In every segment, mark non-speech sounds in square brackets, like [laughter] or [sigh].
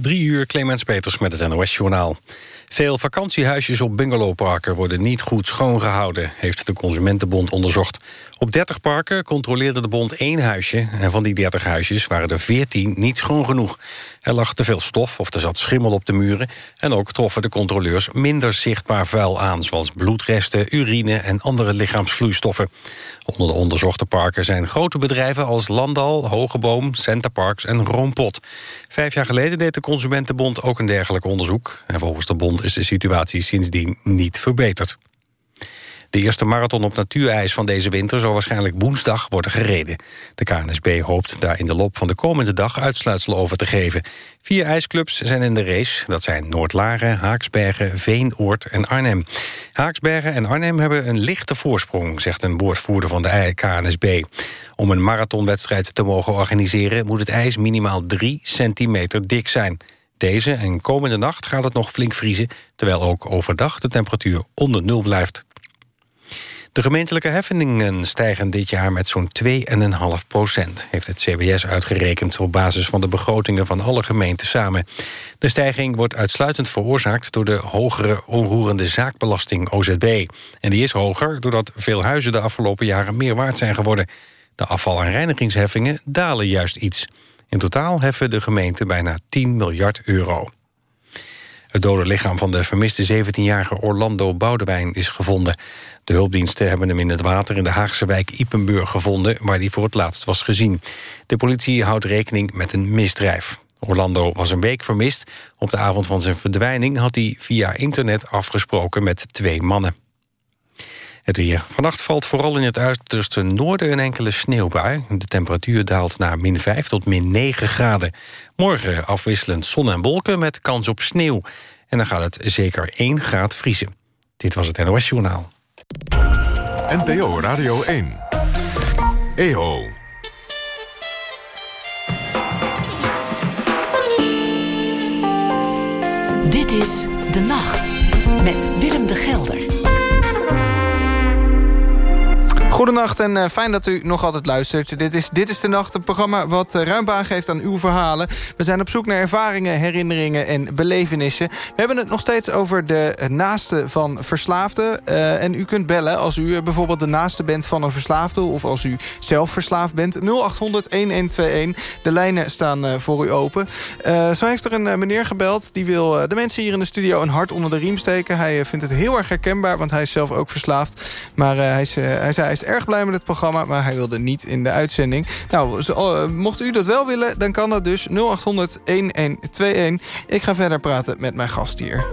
Drie uur Clemens Peters met het NOS-journaal. Veel vakantiehuisjes op bungalowparken worden niet goed schoongehouden... heeft de Consumentenbond onderzocht. Op 30 parken controleerde de bond één huisje... en van die 30 huisjes waren er 14 niet schoon genoeg. Er lag te veel stof of er zat schimmel op de muren... en ook troffen de controleurs minder zichtbaar vuil aan... zoals bloedresten, urine en andere lichaamsvloeistoffen. Onder de onderzochte parken zijn grote bedrijven als Landal, Hogeboom, Centerparks en Roompot. Vijf jaar geleden deed de Consumentenbond ook een dergelijk onderzoek. En volgens de bond is de situatie sindsdien niet verbeterd. De eerste marathon op natuurijs van deze winter zal waarschijnlijk woensdag worden gereden. De KNSB hoopt daar in de loop van de komende dag uitsluitsel over te geven. Vier ijsclubs zijn in de race. Dat zijn Noordlaren, Haaksbergen, Veenoord en Arnhem. Haaksbergen en Arnhem hebben een lichte voorsprong, zegt een woordvoerder van de KNSB. Om een marathonwedstrijd te mogen organiseren moet het ijs minimaal 3 centimeter dik zijn. Deze en komende nacht gaat het nog flink vriezen... terwijl ook overdag de temperatuur onder nul blijft. De gemeentelijke heffingen stijgen dit jaar met zo'n 2,5 procent... heeft het CBS uitgerekend op basis van de begrotingen van alle gemeenten samen. De stijging wordt uitsluitend veroorzaakt door de hogere onroerende zaakbelasting OZB. En die is hoger doordat veel huizen de afgelopen jaren meer waard zijn geworden. De afval- en reinigingsheffingen dalen juist iets. In totaal heffen de gemeenten bijna 10 miljard euro. Het dode lichaam van de vermiste 17-jarige Orlando Boudewijn is gevonden. De hulpdiensten hebben hem in het water in de Haagse wijk Ipenburg gevonden... waar hij voor het laatst was gezien. De politie houdt rekening met een misdrijf. Orlando was een week vermist. Op de avond van zijn verdwijning had hij via internet afgesproken met twee mannen. Het weer. Vannacht valt vooral in het uiterste noorden een enkele sneeuwbui. De temperatuur daalt naar min 5 tot min 9 graden. Morgen afwisselend zon en wolken met kans op sneeuw. En dan gaat het zeker 1 graad vriezen. Dit was het NOS Journaal. NPO Radio 1. EO. Dit is De Nacht met Willem de Gelder. Goedenacht en uh, fijn dat u nog altijd luistert. Dit is Dit is de Nacht, een programma wat uh, ruim baan geeft aan uw verhalen. We zijn op zoek naar ervaringen, herinneringen en belevenissen. We hebben het nog steeds over de naaste van verslaafden. En u kunt bellen als u bijvoorbeeld de naaste bent van een verslaafde... of als u zelf verslaafd bent. 0800-1121. De lijnen staan voor u open. zo heeft er een meneer gebeld. Die wil de mensen hier in de studio een hart onder de riem steken. Hij vindt het heel erg herkenbaar, want hij is zelf ook verslaafd. Maar hij, is, hij zei... Hij is erg blij met het programma, maar hij wilde niet in de uitzending. Nou, zo, uh, mocht u dat wel willen, dan kan dat dus 0800-1121. Ik ga verder praten met mijn gast hier.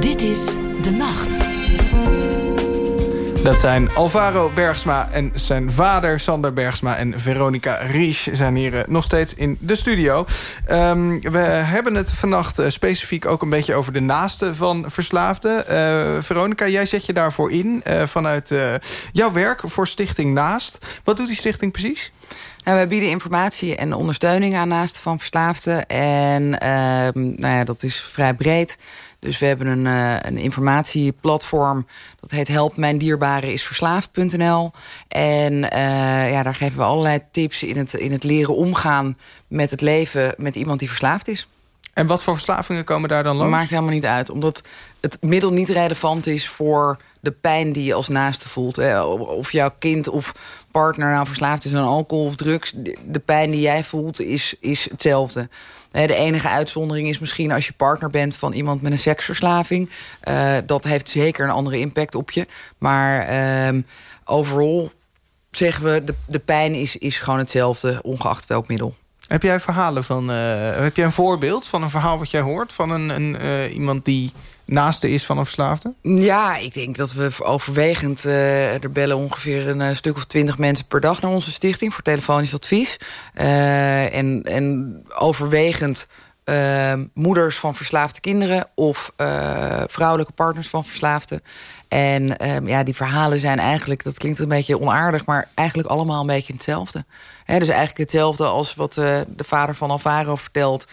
Dit is De Nacht. Dat zijn Alvaro Bergsma en zijn vader Sander Bergsma en Veronica Ries zijn hier uh, nog steeds in de studio. Um, we hebben het vannacht uh, specifiek ook een beetje over de naasten van verslaafden. Uh, Veronica, jij zet je daarvoor in vanuit jouw werk voor Stichting Naast. Wat doet die stichting precies? Nou, wij bieden informatie en ondersteuning aan naasten van verslaafden. En ehm, nou ja, dat is vrij breed. Dus we hebben een, uh, een informatieplatform. Dat heet Help Mijn Dierbare is Verslaafd.nl. En uh, ja, daar geven we allerlei tips in het, in het leren omgaan met het leven met iemand die verslaafd is. En wat voor verslavingen komen daar dan langs? Maakt helemaal niet uit. Omdat het middel niet relevant is voor de pijn die je als naaste voelt. Of jouw kind of partner nou verslaafd is aan alcohol of drugs. De pijn die jij voelt is, is hetzelfde. De enige uitzondering is misschien als je partner bent van iemand met een seksverslaving. Uh, dat heeft zeker een andere impact op je. Maar uh, overal zeggen we, de, de pijn is, is gewoon hetzelfde, ongeacht welk middel. Heb jij verhalen van, uh, heb jij een voorbeeld van een verhaal wat jij hoort van een, een iemand die naaste is van een verslaafde? Ja, ik denk dat we overwegend... Uh, er bellen ongeveer een stuk of twintig mensen per dag naar onze stichting... voor telefonisch advies. Uh, en, en overwegend moeders van verslaafde kinderen... of vrouwelijke partners van verslaafden. En um, ja, die verhalen zijn eigenlijk, dat klinkt een beetje onaardig... maar eigenlijk allemaal een beetje hetzelfde. He, dus eigenlijk hetzelfde als wat uh, de vader van Alvaro vertelt.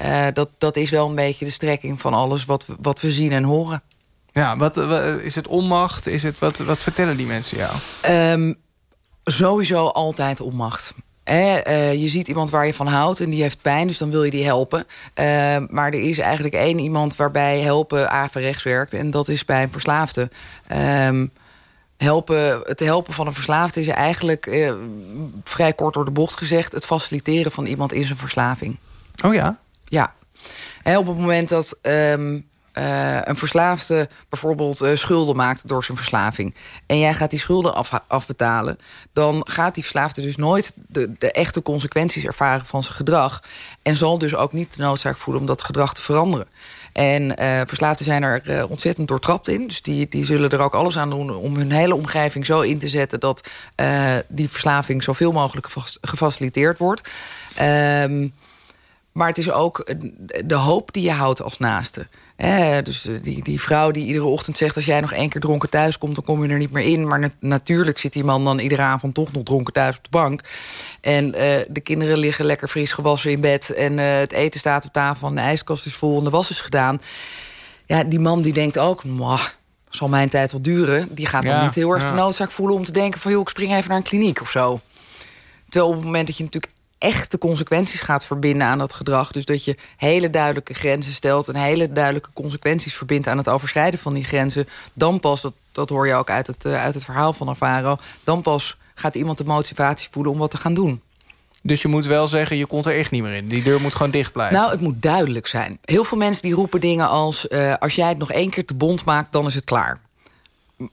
Uh, dat, dat is wel een beetje de strekking van alles wat, wat we zien en horen. Ja, wat, wat is het onmacht? Is het, wat, wat vertellen die mensen jou? Um, sowieso altijd onmacht. Eh, je ziet iemand waar je van houdt en die heeft pijn, dus dan wil je die helpen. Eh, maar er is eigenlijk één iemand waarbij helpen averechts werkt... en dat is bij een verslaafde. Ehm, helpen, het helpen van een verslaafde is eigenlijk... Eh, vrij kort door de bocht gezegd... het faciliteren van iemand in zijn verslaving. Oh ja? Ja. En op het moment dat... Ehm, uh, een verslaafde bijvoorbeeld uh, schulden maakt door zijn verslaving... en jij gaat die schulden af, afbetalen... dan gaat die verslaafde dus nooit de, de, echte consequenties ervaren van zijn gedrag... en zal dus ook niet de noodzaak voelen om dat gedrag te veranderen. En uh, verslaafden zijn er ontzettend doortrapt in. Dus die, die zullen er ook alles aan doen om hun hele omgeving zo in te zetten... dat die verslaving zoveel mogelijk gefaciliteerd wordt... Ehm, maar het is ook de hoop die je houdt als naaste. Eh, dus die, die vrouw die iedere ochtend zegt... als jij nog één keer dronken thuis komt, dan kom je er niet meer in. Maar natuurlijk zit die man dan iedere avond toch nog dronken thuis op de bank. En uh, de kinderen liggen lekker fris gewassen in bed... en uh, het eten staat op tafel en de ijskast is vol en de was is gedaan. Ja, die man die denkt ook... zal mijn tijd wel duren. Die gaat dan niet heel erg de noodzaak voelen om te denken... van joh, ik spring even naar een kliniek of zo. Terwijl op het moment dat je natuurlijk echte consequenties gaat verbinden aan dat gedrag. Dus dat je hele duidelijke grenzen stelt... en hele duidelijke consequenties verbindt aan het overschrijden van die grenzen... dan pas, dat, dat hoor je ook uit het, uh, uit het verhaal van Alvaro... dan pas gaat iemand de motivatie voelen om wat te gaan doen. Dus je moet wel zeggen, je komt er echt niet meer in. Die deur moet gewoon dicht blijven. Nou, het moet duidelijk zijn. Heel veel mensen die roepen dingen als... Uh, als jij het nog één keer te bond maakt, dan is het klaar.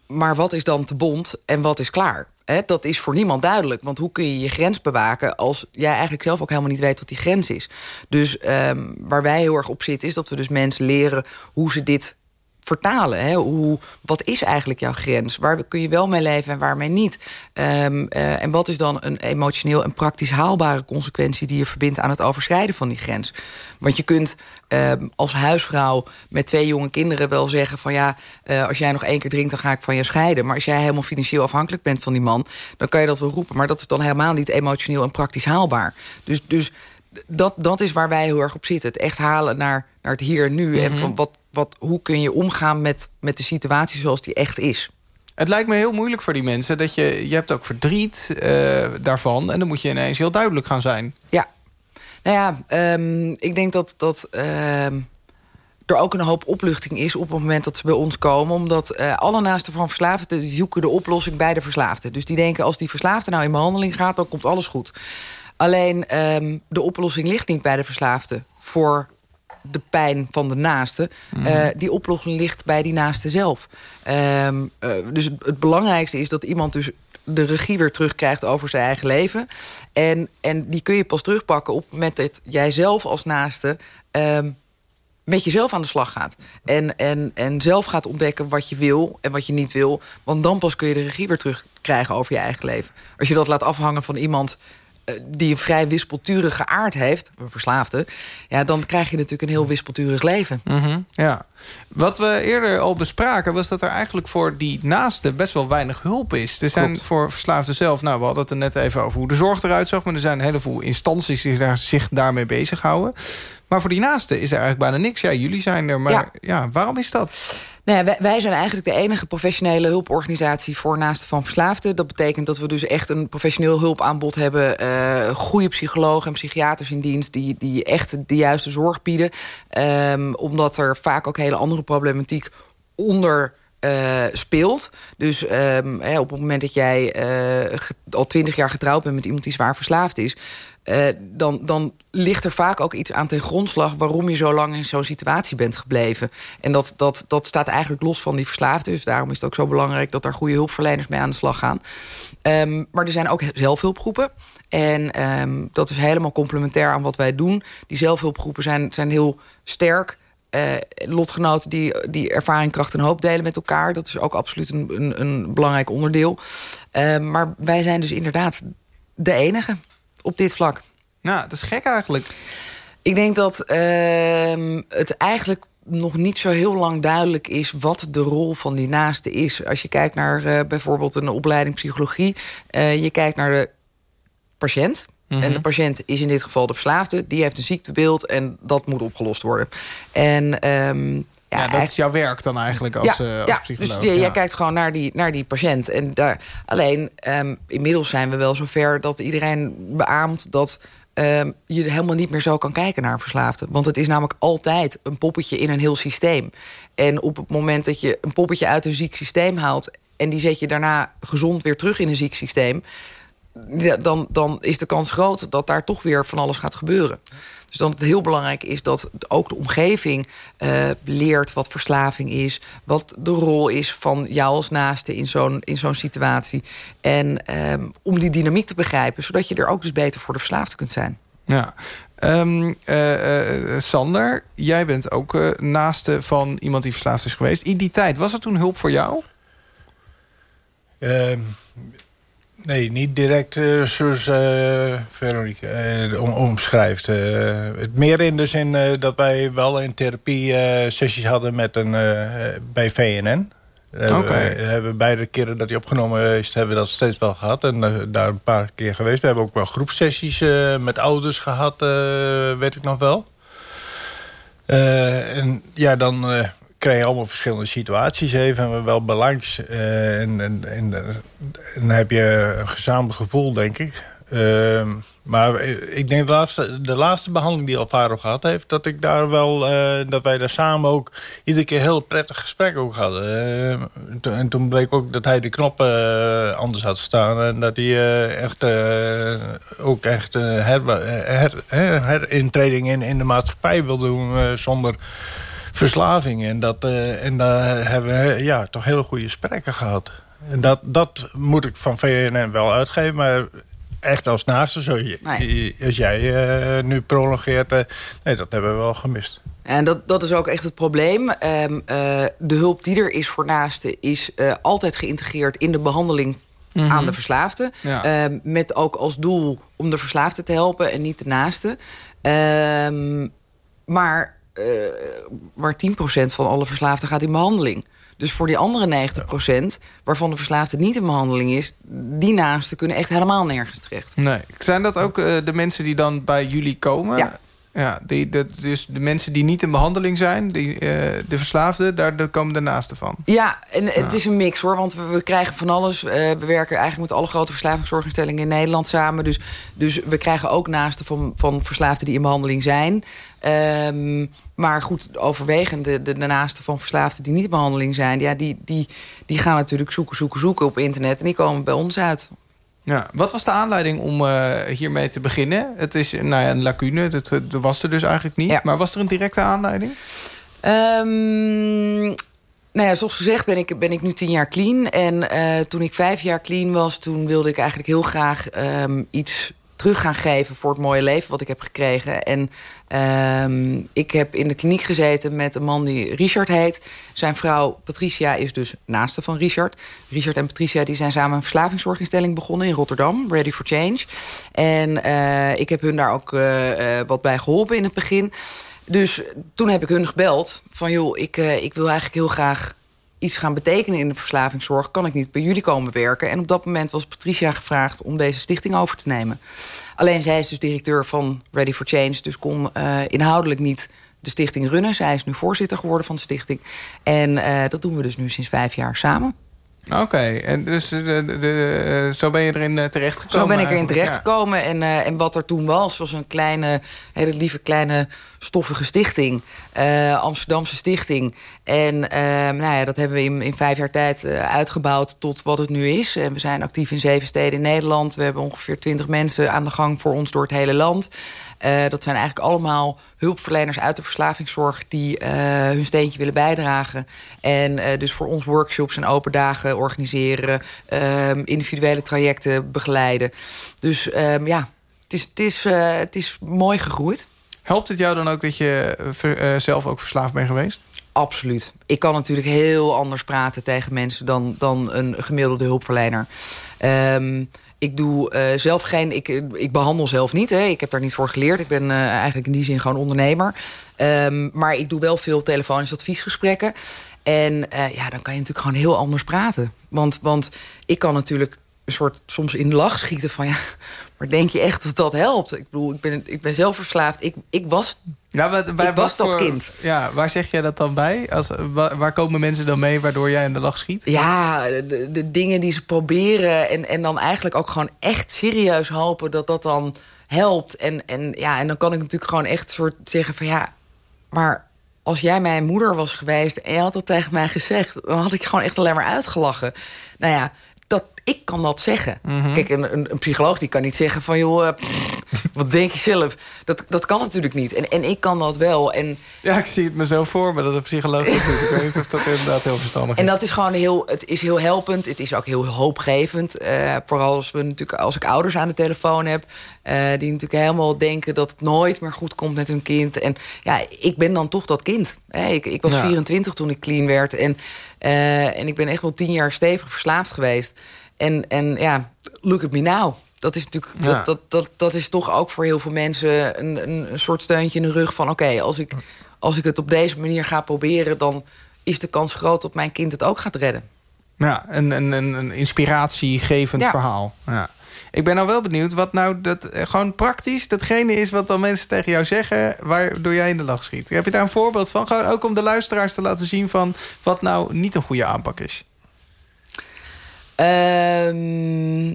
Maar wat is dan te bond en wat is klaar? dat is voor niemand duidelijk. Want hoe kun je je grens bewaken... als jij eigenlijk zelf ook helemaal niet weet wat die grens is. Dus um, waar wij heel erg op zitten... is dat we dus mensen leren hoe ze dit vertalen. Hè? Hoe, wat is eigenlijk jouw grens? Waar kun je wel mee leven en waarmee niet? Um, uh, en wat is dan een emotioneel en praktisch haalbare consequentie... die je verbindt aan het overschrijden van die grens? Want je kunt um, als huisvrouw met twee jonge kinderen wel zeggen... van ja, uh, als jij nog één keer drinkt, dan ga ik van je scheiden. Maar als jij helemaal financieel afhankelijk bent van die man... dan kan je dat wel roepen, maar dat is dan helemaal niet emotioneel en praktisch haalbaar. Dus... dus dat, dat is waar wij heel erg op zitten. Het echt halen naar, naar het hier en nu. Mm -hmm. En mhm. van wat, wat, hoe kun je omgaan met, met de situatie zoals die echt is? Het lijkt me heel moeilijk voor die mensen. Dat je, je hebt ook verdriet uh, daarvan. En dan moet je ineens heel duidelijk gaan zijn. Ja. Nou ja, um, ik denk dat, dat uh, er ook een hoop opluchting is... op het moment dat ze bij ons komen. Omdat uh, alle naasten van verslaafden zoeken de oplossing bij de verslaafde. Dus die denken, als die verslaafde nou in behandeling gaat... dan komt alles goed. Alleen um, de oplossing ligt niet bij de verslaafde... voor de pijn van de naaste. Mm. Uh, die oplossing ligt bij die naaste zelf. Um, uh, dus het, het, belangrijkste is dat iemand dus de regie weer terugkrijgt over zijn eigen leven. En, en die kun je pas terugpakken op het moment dat jij zelf als naaste... Um, met jezelf aan de slag gaat. En, en, en zelf gaat ontdekken wat je wil en wat je niet wil. Want dan pas kun je de regie weer terugkrijgen over je eigen leven. Als je dat laat afhangen van iemand eh, die een vrij wispelturige aard heeft, een verslaafde... Ja, dan krijg je natuurlijk een heel wispelturig leven. Mm -hmm, ja. Wat we eerder al bespraken... was dat er eigenlijk voor die naasten best wel weinig hulp is. Er zijn voor verslaafden zelf... nou, we hadden het er net even over hoe de zorg eruit zag... maar er zijn een heleboel instanties die daar, zich daarmee bezighouden. Maar voor die naasten is er eigenlijk bijna niks. Ja, jullie zijn er, maar ja, ja waarom is dat? Nou wij, zijn eigenlijk de enige professionele hulporganisatie voor naasten van verslaafden. Dat betekent dat we dus echt een professioneel hulpaanbod hebben. Uh, goede psychologen en psychiaters in dienst die, die echt de juiste zorg bieden. Um, omdat er vaak ook hele andere problematiek onder uh, speelt. Dus um, hè, op het moment dat jij uh, al twintig jaar getrouwd bent met iemand die zwaar verslaafd is... Uh, dan, dan ligt er vaak ook iets aan ten grondslag... waarom je zo lang in zo'n situatie bent gebleven. En dat, dat, dat staat eigenlijk los van die verslaafde. Dus daarom is het ook zo belangrijk... dat daar goede hulpverleners mee aan de slag gaan. Um, maar er zijn ook zelfhulpgroepen. En um, dat is helemaal complementair aan wat wij doen. Die zelfhulpgroepen zijn, zijn heel sterk... Uh, lotgenoten die, die ervaring, kracht en hoop delen met elkaar. Dat is ook absoluut een, een, een belangrijk onderdeel. Uh, maar wij zijn dus inderdaad de enige op dit vlak. Nou, dat is gek eigenlijk. Ik denk dat uh, het eigenlijk nog niet zo heel lang duidelijk is... wat de rol van die naaste is. Als je kijkt naar uh, bijvoorbeeld een opleiding psychologie... Uh, je kijkt naar de patiënt... Mm -hmm. En de patiënt is in dit geval de verslaafde. Die heeft een ziektebeeld en dat moet opgelost worden. En um, Ja, dat is jouw werk dan eigenlijk als, ja, uh, als psycholoog. Dus jij kijkt gewoon naar die, naar die patiënt. En daar, alleen, um, inmiddels zijn we wel zover dat iedereen beaamt... dat um, je helemaal niet meer zo kan kijken naar een verslaafde. Want het is namelijk altijd een poppetje in een heel systeem. En op het moment dat je een poppetje uit een ziek systeem haalt... en die zet je daarna gezond weer terug in een ziek systeem... dan, dan is de kans groot dat daar toch weer van alles gaat gebeuren. Dus dat het heel belangrijk is dat ook de omgeving uh, leert wat verslaving is. Wat de rol is van jou als naaste in zo'n zo'n situatie. En um, om die dynamiek te begrijpen, zodat je er ook dus beter voor de verslaafde kunt zijn. Ja, Um, uh, uh, Sander, jij bent ook uh, naaste van iemand die verslaafd is geweest. In die tijd, was er toen hulp voor jou? Nee, niet direct uh, zoals uh, Veronique uh, om, omschrijft. het meer in de zin dat wij wel een therapie sessies hadden met een, bij VNN. Okay. We hebben beide keren dat hij opgenomen is, hebben we dat steeds wel gehad. En daar een paar keer geweest. We hebben ook wel groepsessies met ouders gehad, weet ik nog wel. en ja, dan je allemaal verschillende situaties even en wel belangs. Uh, en, en, dan heb je een gezamenlijk gevoel, denk ik. Uh, maar ik denk de laatste, de laatste behandeling die Alvaro gehad heeft... dat ik daar wel, uh, dat wij daar samen ook iedere keer heel prettig gesprek over hadden. Uh, en toen bleek ook dat hij de knoppen anders had staan. En dat hij echt ook echt her, her, her, herintreding in, in de maatschappij wil doen zonder verslaving. En, dat, uh, en daar hebben we ja, toch hele goede gesprekken gehad. En dat, dat moet ik van VNN wel uitgeven. Maar echt als naaste, zo, nee. als jij uh, nu prolongeert... Uh, nee, dat hebben we wel gemist. En dat, dat is ook echt het probleem. Um, de hulp die er is voor naasten... is altijd geïntegreerd in de behandeling Mm -hmm. aan de verslaafde. Ja. Uh, met ook als doel om de verslaafde te helpen en niet de naaste. Uh, maar uh, maar 10% van alle verslaafden gaat in behandeling. Dus voor die andere 90%, waarvan de verslaafde niet in behandeling is... die naasten kunnen echt helemaal nergens terecht. Nee. Zijn dat ook uh, de mensen die dan bij jullie komen? Ja. Ja, die, de, dus de mensen die niet in behandeling zijn, die, uh, de verslaafden, daar, daar komen de naasten van. Ja, en het is een mix hoor, want we, we krijgen van alles. Uh, we werken eigenlijk met alle grote verslavingszorginstellingen in Nederland samen. Dus, dus we krijgen ook naasten van, van verslaafden die in behandeling zijn. Um, maar goed, overwegend de, de, de naasten van verslaafden die niet in behandeling zijn... Ja, die, die, die gaan natuurlijk zoeken, zoeken, zoeken op internet... en die komen bij ons uit. Ja, wat was de aanleiding om uh, hiermee te beginnen? Het is nou ja, een lacune, dat, dat was er dus eigenlijk niet. Ja. Maar was er een directe aanleiding? Um, nou ja, zoals gezegd ben ik, ben ik nu tien jaar clean. En uh, toen ik vijf jaar clean was, toen wilde ik eigenlijk heel graag um, iets terug gaan geven voor het mooie leven wat ik heb gekregen. En um, ik heb in de kliniek gezeten met een man die Richard heet. Zijn vrouw Patricia is dus naaste van Richard. Richard en Patricia die zijn samen een verslavingszorginstelling begonnen in Rotterdam. Ready for Change. En uh, ik heb hun daar ook uh, uh, wat bij geholpen in het begin. Dus toen heb ik hun gebeld van joh, ik, ik wil eigenlijk heel graag iets gaan betekenen in de verslavingszorg... kan ik niet bij jullie komen werken. En op dat moment was Patricia gevraagd om deze stichting over te nemen. Alleen zij is dus directeur van Ready for Change... dus kon uh, inhoudelijk niet de stichting runnen. Zij is nu voorzitter geworden van de stichting. En uh, dat doen we dus nu sinds vijf jaar samen. Oké, okay. en dus de, de, de, zo ben je erin terechtgekomen? Zo ben ik erin terechtgekomen. Ja. En, uh, en wat er toen was, was een kleine, hele lieve kleine stoffige stichting. Uh, Amsterdamse stichting. En uh, nou ja, dat hebben we in, in vijf jaar tijd uh, uitgebouwd tot wat het nu is. En we zijn actief in zeven steden in Nederland. We hebben ongeveer twintig mensen aan de gang voor ons door het hele land. dat zijn eigenlijk allemaal hulpverleners uit de verslavingszorg... die hun steentje willen bijdragen. En dus voor ons workshops en open dagen organiseren. Ehm, individuele trajecten begeleiden. Dus ehm, ja, het is, het, is, het is mooi gegroeid. Helpt het jou dan ook dat je uh, zelf ook verslaafd bent geweest? Absoluut. Ik kan natuurlijk heel anders praten tegen mensen... dan, dan een gemiddelde hulpverlener. Um, ik doe uh, zelf geen... Ik, ik behandel zelf niet. Hè. Ik heb daar niet voor geleerd. Ik ben eigenlijk in die zin gewoon ondernemer. Um, maar ik doe wel veel telefonisch adviesgesprekken. En ja, dan kan je natuurlijk gewoon heel anders praten. Want, want ik kan natuurlijk een soort soms in de lach schieten van ja, maar denk je echt dat dat helpt? Ik bedoel, ik ben, ik ben zelf verslaafd. Ik, ik was, Ja, wat, bij ik was dat kind. Ja, waar zeg jij dat dan bij? Als, wa- waar komen mensen dan mee waardoor jij in de lach schiet? Ja, de, de dingen die ze proberen. En, en dan eigenlijk ook gewoon echt serieus hopen dat dat dan helpt. En, en, ja, en dan kan ik natuurlijk gewoon echt soort zeggen van ja, maar als jij mijn moeder was geweest en je had dat tegen mij gezegd, dan had ik gewoon echt alleen maar uitgelachen. Nou ja, ik kan dat zeggen. Kijk, een, een, een psycholoog die kan niet zeggen van joh, eh, pff, wat denk je zelf? Dat, dat kan natuurlijk niet. En, en ik kan dat wel. En Ja, ik zie het me zo voor me dat een psycholoog dat doet. Ik weet niet of dat inderdaad heel verstandig En is. dat is gewoon heel, het is heel helpend. Het is ook heel hoopgevend. Eh, vooral als, we natuurlijk, als ik ouders aan de telefoon heb... eh, die natuurlijk helemaal denken dat het nooit meer goed komt met hun kind. En ja, ik ben dan toch dat kind. Hè, ik, ik was Ja. 24 toen ik clean werd. En, eh, en ik ben echt wel tien jaar stevig verslaafd geweest. En, en ja, look at me now. Dat is natuurlijk Ja. dat, dat, dat, dat is toch ook voor heel veel mensen een, een, een soort steuntje in de rug van oké, als ik als ik het op deze manier ga proberen, dan is de kans groot dat mijn kind het ook gaat redden. Ja, een, een, een, een inspiratiegevend Ja. verhaal. Ja. Ik ben nou wel benieuwd wat nou dat, eh, gewoon praktisch datgene is wat dan mensen tegen jou zeggen, waardoor jij in de lach schiet. Heb je daar een voorbeeld van? Gewoon ook om de luisteraars te laten zien van wat nou niet een goede aanpak is. Ehm,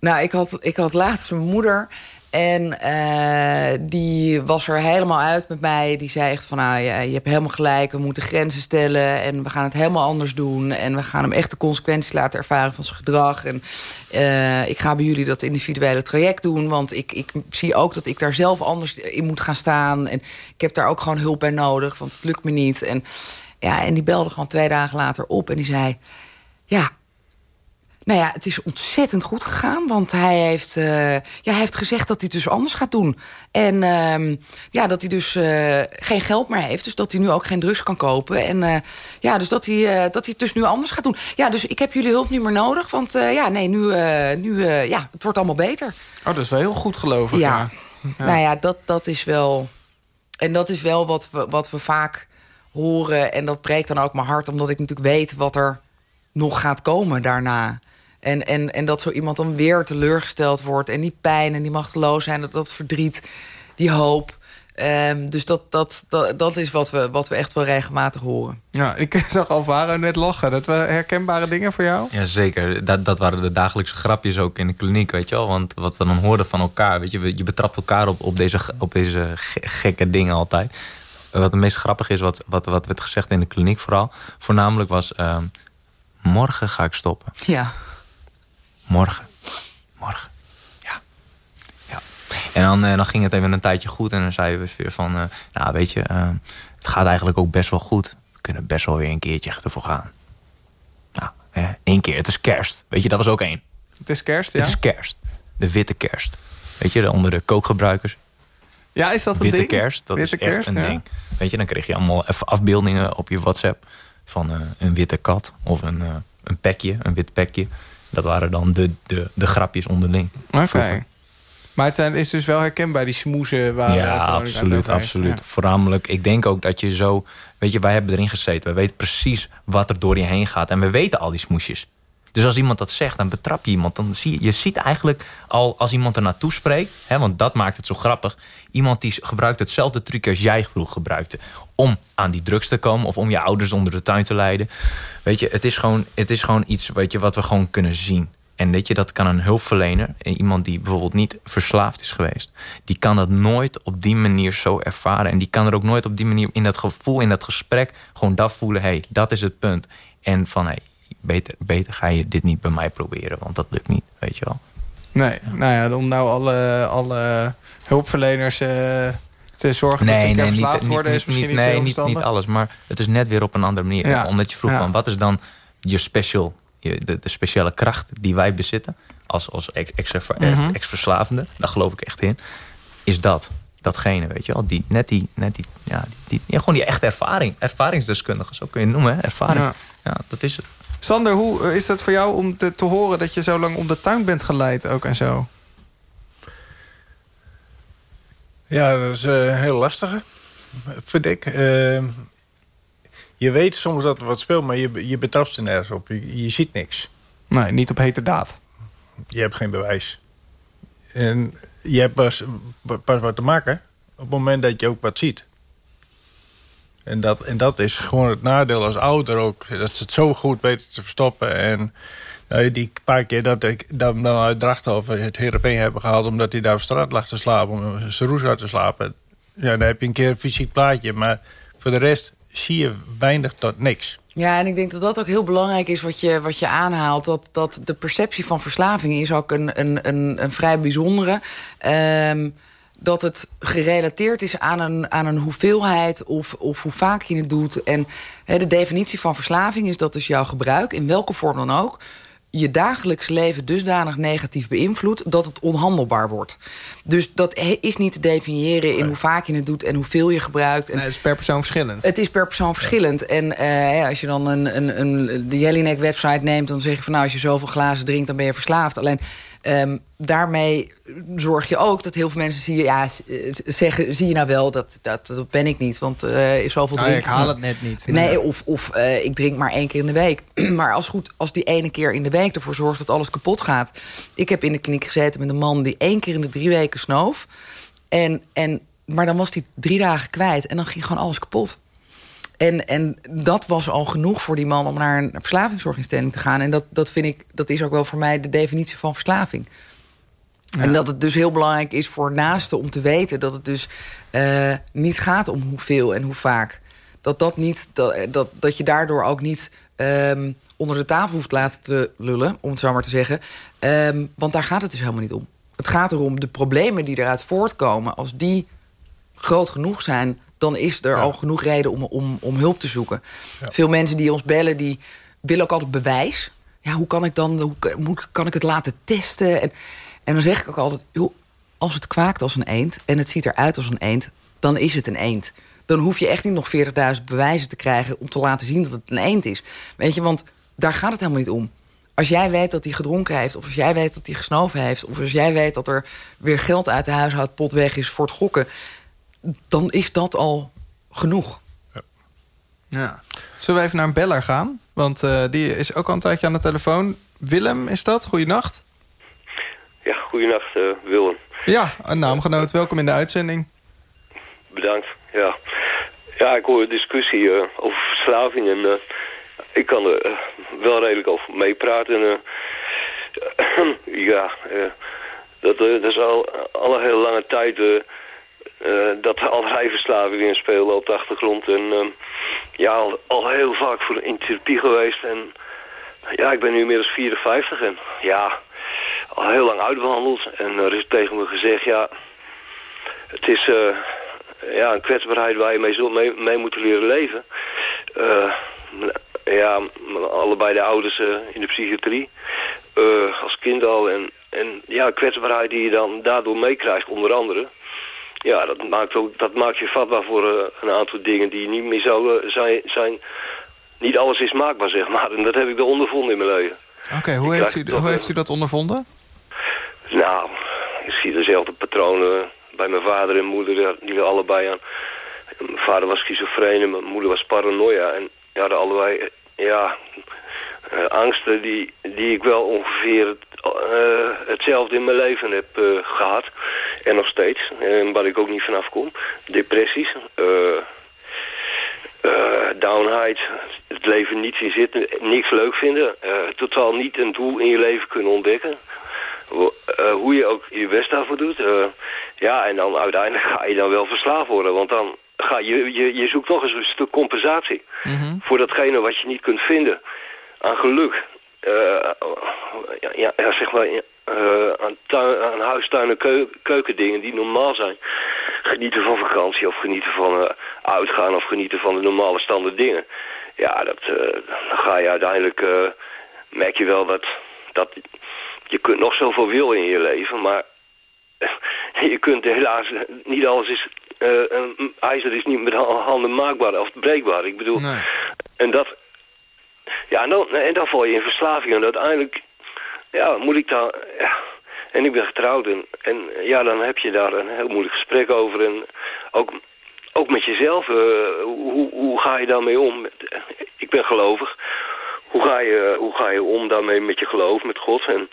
nou, ik had, ik had laatst mijn moeder. En eh, die was er helemaal uit met mij. Die zei echt van, nou ja, je hebt helemaal gelijk. We moeten grenzen stellen en we gaan het helemaal anders doen. En we gaan hem echt de consequenties laten ervaren van zijn gedrag. En eh, ik ga bij jullie dat individuele traject doen. Want ik, ik zie ook dat ik daar zelf anders in moet gaan staan. En ik heb daar ook gewoon hulp bij nodig, want het lukt me niet. En, ja, en die belde gewoon twee dagen later op en die zei... Ja, nou ja, het is ontzettend goed gegaan. Want hij heeft, eh, ja, hij heeft gezegd dat hij het dus anders gaat doen. En ehm, ja, dat hij dus eh, geen geld meer heeft. Dus dat hij nu ook geen drugs kan kopen. En eh, ja, dus dat hij, dat hij het dus nu anders gaat doen. Ja, dus ik heb jullie hulp niet meer nodig. Want ja, nee, nu, nu ja, het wordt allemaal beter. Oh, dat is wel heel goed gelovig. Ja. Ja. Nou ja, dat, dat is wel... En dat is wel wat we, wat we vaak horen. En dat breekt dan ook mijn hart. Omdat ik natuurlijk weet wat er nog gaat komen daarna. En, en, en dat zo iemand dan weer teleurgesteld wordt. En die pijn en die machteloosheid. Dat, dat verdriet, die hoop. Ehm, dus dat, dat, dat, dat is wat we, wat we echt wel regelmatig horen. Ja, ik [laughs] zag Alvaro net lachen. Dat waren herkenbare dingen voor jou? Jazeker, dat, dat waren de dagelijkse grapjes ook in de kliniek, weet je wel. Want wat we dan hoorden van elkaar, weet je, we- je betrapt elkaar op, op deze, op deze ge- gekke dingen altijd. Wat het meest grappig is, wat, wat, wat werd gezegd in de kliniek vooral, voornamelijk was, ehm, morgen ga ik stoppen. Ja. Morgen. Morgen. Ja. ja. En dan, eh, dan ging het even een tijdje goed. En dan zeiden we weer van... eh, nou, weet je, eh, het gaat eigenlijk ook best wel goed. We kunnen best wel weer een keertje ervoor gaan. Nou, één keer. Het is kerst. Weet je, dat was ook één. Het is kerst, ja? Het is kerst. De witte kerst. Weet je, onder de kookgebruikers. Ja, is dat een Witte ding? kerst, dat Witte is echt kerst, een ja. ding. Weet je, dan kreeg je allemaal even afbeeldingen op je WhatsApp... van een witte kat of een, een pekje, een wit pekje. Dat waren dan de, de, de grapjes onderling. Oké. Maar het zijn, is dus wel herkenbaar, die smoezen waar eh, ja, absoluut, absoluut. Ja. Voornamelijk, ik denk ook dat je zo... Weet je, wij hebben erin gezeten. We weten precies wat er door je heen gaat. En we weten al die smoesjes. Dus als iemand dat zegt, dan betrap je iemand. Dan zie je, je ziet eigenlijk al, als iemand er naartoe spreekt... Hè, want dat maakt het zo grappig... iemand die gebruikt hetzelfde truc als jij vroeg gebruikte... om aan die drugs te komen of om je ouders onder de tuin te leiden. Weet je, het is gewoon, het is gewoon iets weet je, wat we gewoon kunnen zien. En weet je, dat kan een hulpverlener, eh, iemand die bijvoorbeeld niet verslaafd is geweest, die kan dat nooit op die manier zo ervaren. En die kan er ook nooit op die manier in dat gevoel, in dat gesprek, gewoon dat voelen: hé, hey, dat is het punt. En van hé, hey, beter, beter ga je dit niet bij mij proberen, want dat lukt niet, weet je wel. Nee, nou ja, om nou alle, alle hulpverleners eh, te zorgen dat ze een keer verslaafd worden... is misschien niet, niet, nee, niet, niet alles, maar het is net weer op een andere manier. Ja. Omdat je vroeg van, wat is dan je special, je, de, de speciale kracht die wij bezitten... als, als ex- ex- Mhm. ex-verslavende, daar geloof ik echt in... is dat, datgene, weet je wel. Die, net die, net die, ja, die, die- ja, gewoon die echte ervaring. Ervaringsdeskundige, zo kun je het noemen, hè? ervaring. Ja. Ja. dat is het. Sander, hoe eh, is dat voor jou om te, te horen dat je zo lang om de tuin bent geleid ook en zo? Ja, dat is eh, heel lastig, vind ik. Eh, je weet soms dat er wat speelt, maar je, je betrapt er nergens op. Je, je ziet niks. Nee, niet op heterdaad. je hebt geen bewijs. En je hebt pas, pas wat te maken op het moment dat je ook wat ziet. En dat, en dat is gewoon het nadeel als ouder ook. Dat ze het zo goed weten te verstoppen. En nou, die paar keer dat ik dan, dan uit Drachten over het Heerenveen hebben gehaald... omdat hij daar op straat lag te slapen, om zijn roes uit te slapen. Ja, dan heb je een keer een fysiek plaatje. Maar voor de rest zie je weinig tot niks. Ja, en ik denk dat dat ook heel belangrijk is wat je, wat je aanhaalt. Dat, dat de perceptie van verslaving is ook een, een, een, een vrij bijzondere. Ehm, dat het gerelateerd is aan een, aan een hoeveelheid of, of hoe vaak je het doet. En de definitie van verslaving is dat dus jouw gebruik, in welke vorm dan ook je dagelijks leven dusdanig negatief beïnvloedt... dat het onhandelbaar wordt. Dus dat is niet te definiëren in hoe vaak je het doet... en hoeveel je gebruikt. En nee, het is per persoon verschillend. Het is per persoon verschillend. En uh, als je dan een, een, een, de Jellinek-website neemt... dan zeg je van nou, als je zoveel glazen drinkt, dan ben je verslaafd. Alleen Um, daarmee zorg je ook dat heel veel mensen zie je, ja, zeggen... zie je nou wel, dat, dat, dat ben ik niet, want uh, is zoveel nou, drinken... ik haal het net niet. Nee, of, of uh, ik drink maar één keer in de week. [clears throat] maar als, goed, als die ene keer in de week ervoor zorgt dat alles kapot gaat... ik heb in de kliniek gezeten met een man die één keer in de drie weken snoof... En, en, maar dan was hij drie dagen kwijt en dan ging gewoon alles kapot. En, en dat was al genoeg voor die man om naar een verslavingszorginstelling te gaan. En dat, dat vind ik, dat is ook wel voor mij de definitie van verslaving. En dat het dus heel belangrijk is voor naasten om te weten dat het dus uh, niet gaat om hoeveel en hoe vaak. Dat, dat, niet, dat, dat, dat je daardoor ook niet um, onder de tafel hoeft laten te lullen, om het zo maar te zeggen. Um, want daar gaat het dus helemaal niet om. Het gaat erom de problemen die eruit voortkomen, als die groot genoeg zijn, dan is er al genoeg reden om, om, om hulp te zoeken. Veel mensen die ons bellen, die willen ook altijd bewijs. Ja, hoe kan ik dan, hoe, hoe kan ik het laten testen? En, en dan zeg ik ook altijd, joh, als het kwaakt als een eend... en het ziet eruit als een eend, dan is het een eend. Dan hoef je echt niet nog 40.000 bewijzen te krijgen... om te laten zien dat het een eend is. Weet je, want daar gaat het helemaal niet om. Als jij weet dat hij gedronken heeft... of als jij weet dat hij gesnoven heeft... of als jij weet dat er weer geld uit de huishoudpot weg is voor het gokken dan is dat al genoeg. Ja. ja. Zullen we even naar een beller gaan? Want uh, die is ook al een tijdje aan de telefoon. Willem, is dat? Goeienacht. Ja, goeienacht uh, Willem. Ja, een naamgenoot. Welkom in de uitzending. Bedankt, ja. Ja, ik hoor een discussie uh, over verslaving en ik kan er wel redelijk over meepraten. [clears throat] ja, dat, dat is al, al een hele lange tijd uh, dat er allerlei verslavingen spelen op de achtergrond. En uh, ja, al, al, heel vaak voor in therapie geweest. En ja, ik ben nu inmiddels 54 en ja, al heel lang uitbehandeld. En er is tegen me gezegd, ja, het is uh, ja, een kwetsbaarheid waar je mee, mee, moeten leren leven. ja, allebei de ouders in de psychiatrie. als kind al. En, en ja, kwetsbaarheid die je dan daardoor meekrijgt, onder andere ja, dat maakt, ook, dat maakt je vatbaar voor uh, een aantal dingen die niet meer zouden zijn, zijn. Niet alles is maakbaar, zeg maar. En dat heb ik er ondervonden in mijn leven. Oké, hoe, heeft u, hoe heeft u dat ondervonden? Nou, ik zie dezelfde patronen bij mijn vader en moeder, die er allebei aan. Mijn vader was schizofreen en mijn moeder was paranoia. En ja, hadden allebei, ja, uh, angsten die, die ik wel ongeveer uh, hetzelfde in mijn leven heb uh, gehad. En nog steeds. En waar ik ook niet vanaf kom. Depressies. Downheid. Het leven niet in zitten. Niks leuk vinden. totaal niet een doel in je leven kunnen ontdekken. hoe je ook je best daarvoor doet. ja, en dan uiteindelijk [laughs] ga je dan wel verslaafd worden. Want dan ga je, je, je zoekt nog eens een stuk compensatie. Mm Voor datgene wat je niet kunt vinden. Aan geluk. Uh, ja, ja, zeg maar, uh, aan, tuin, aan huistuin- en keukendingen die normaal zijn. Genieten van vakantie of genieten van uh, uitgaan of genieten van de normale standaard dingen. Ja, dat, dan ga je uiteindelijk, merk je wel dat, dat je kunt nog zoveel wil in je leven, maar [laughs] je kunt helaas, niet alles is, ijzer is niet met handen maakbaar of breekbaar. Ik bedoel, nee. en dat, ja, en dan, en dan val je in verslaving. En uiteindelijk, ja, moet ik daar... Ja. En ik ben getrouwd en, en ja, dan heb je daar een heel moeilijk gesprek over. En ook, ook met jezelf, uh, hoe, hoe ga je daarmee om? Ik ben gelovig. Hoe ga, je, hoe ga je om daarmee met je geloof, met God? En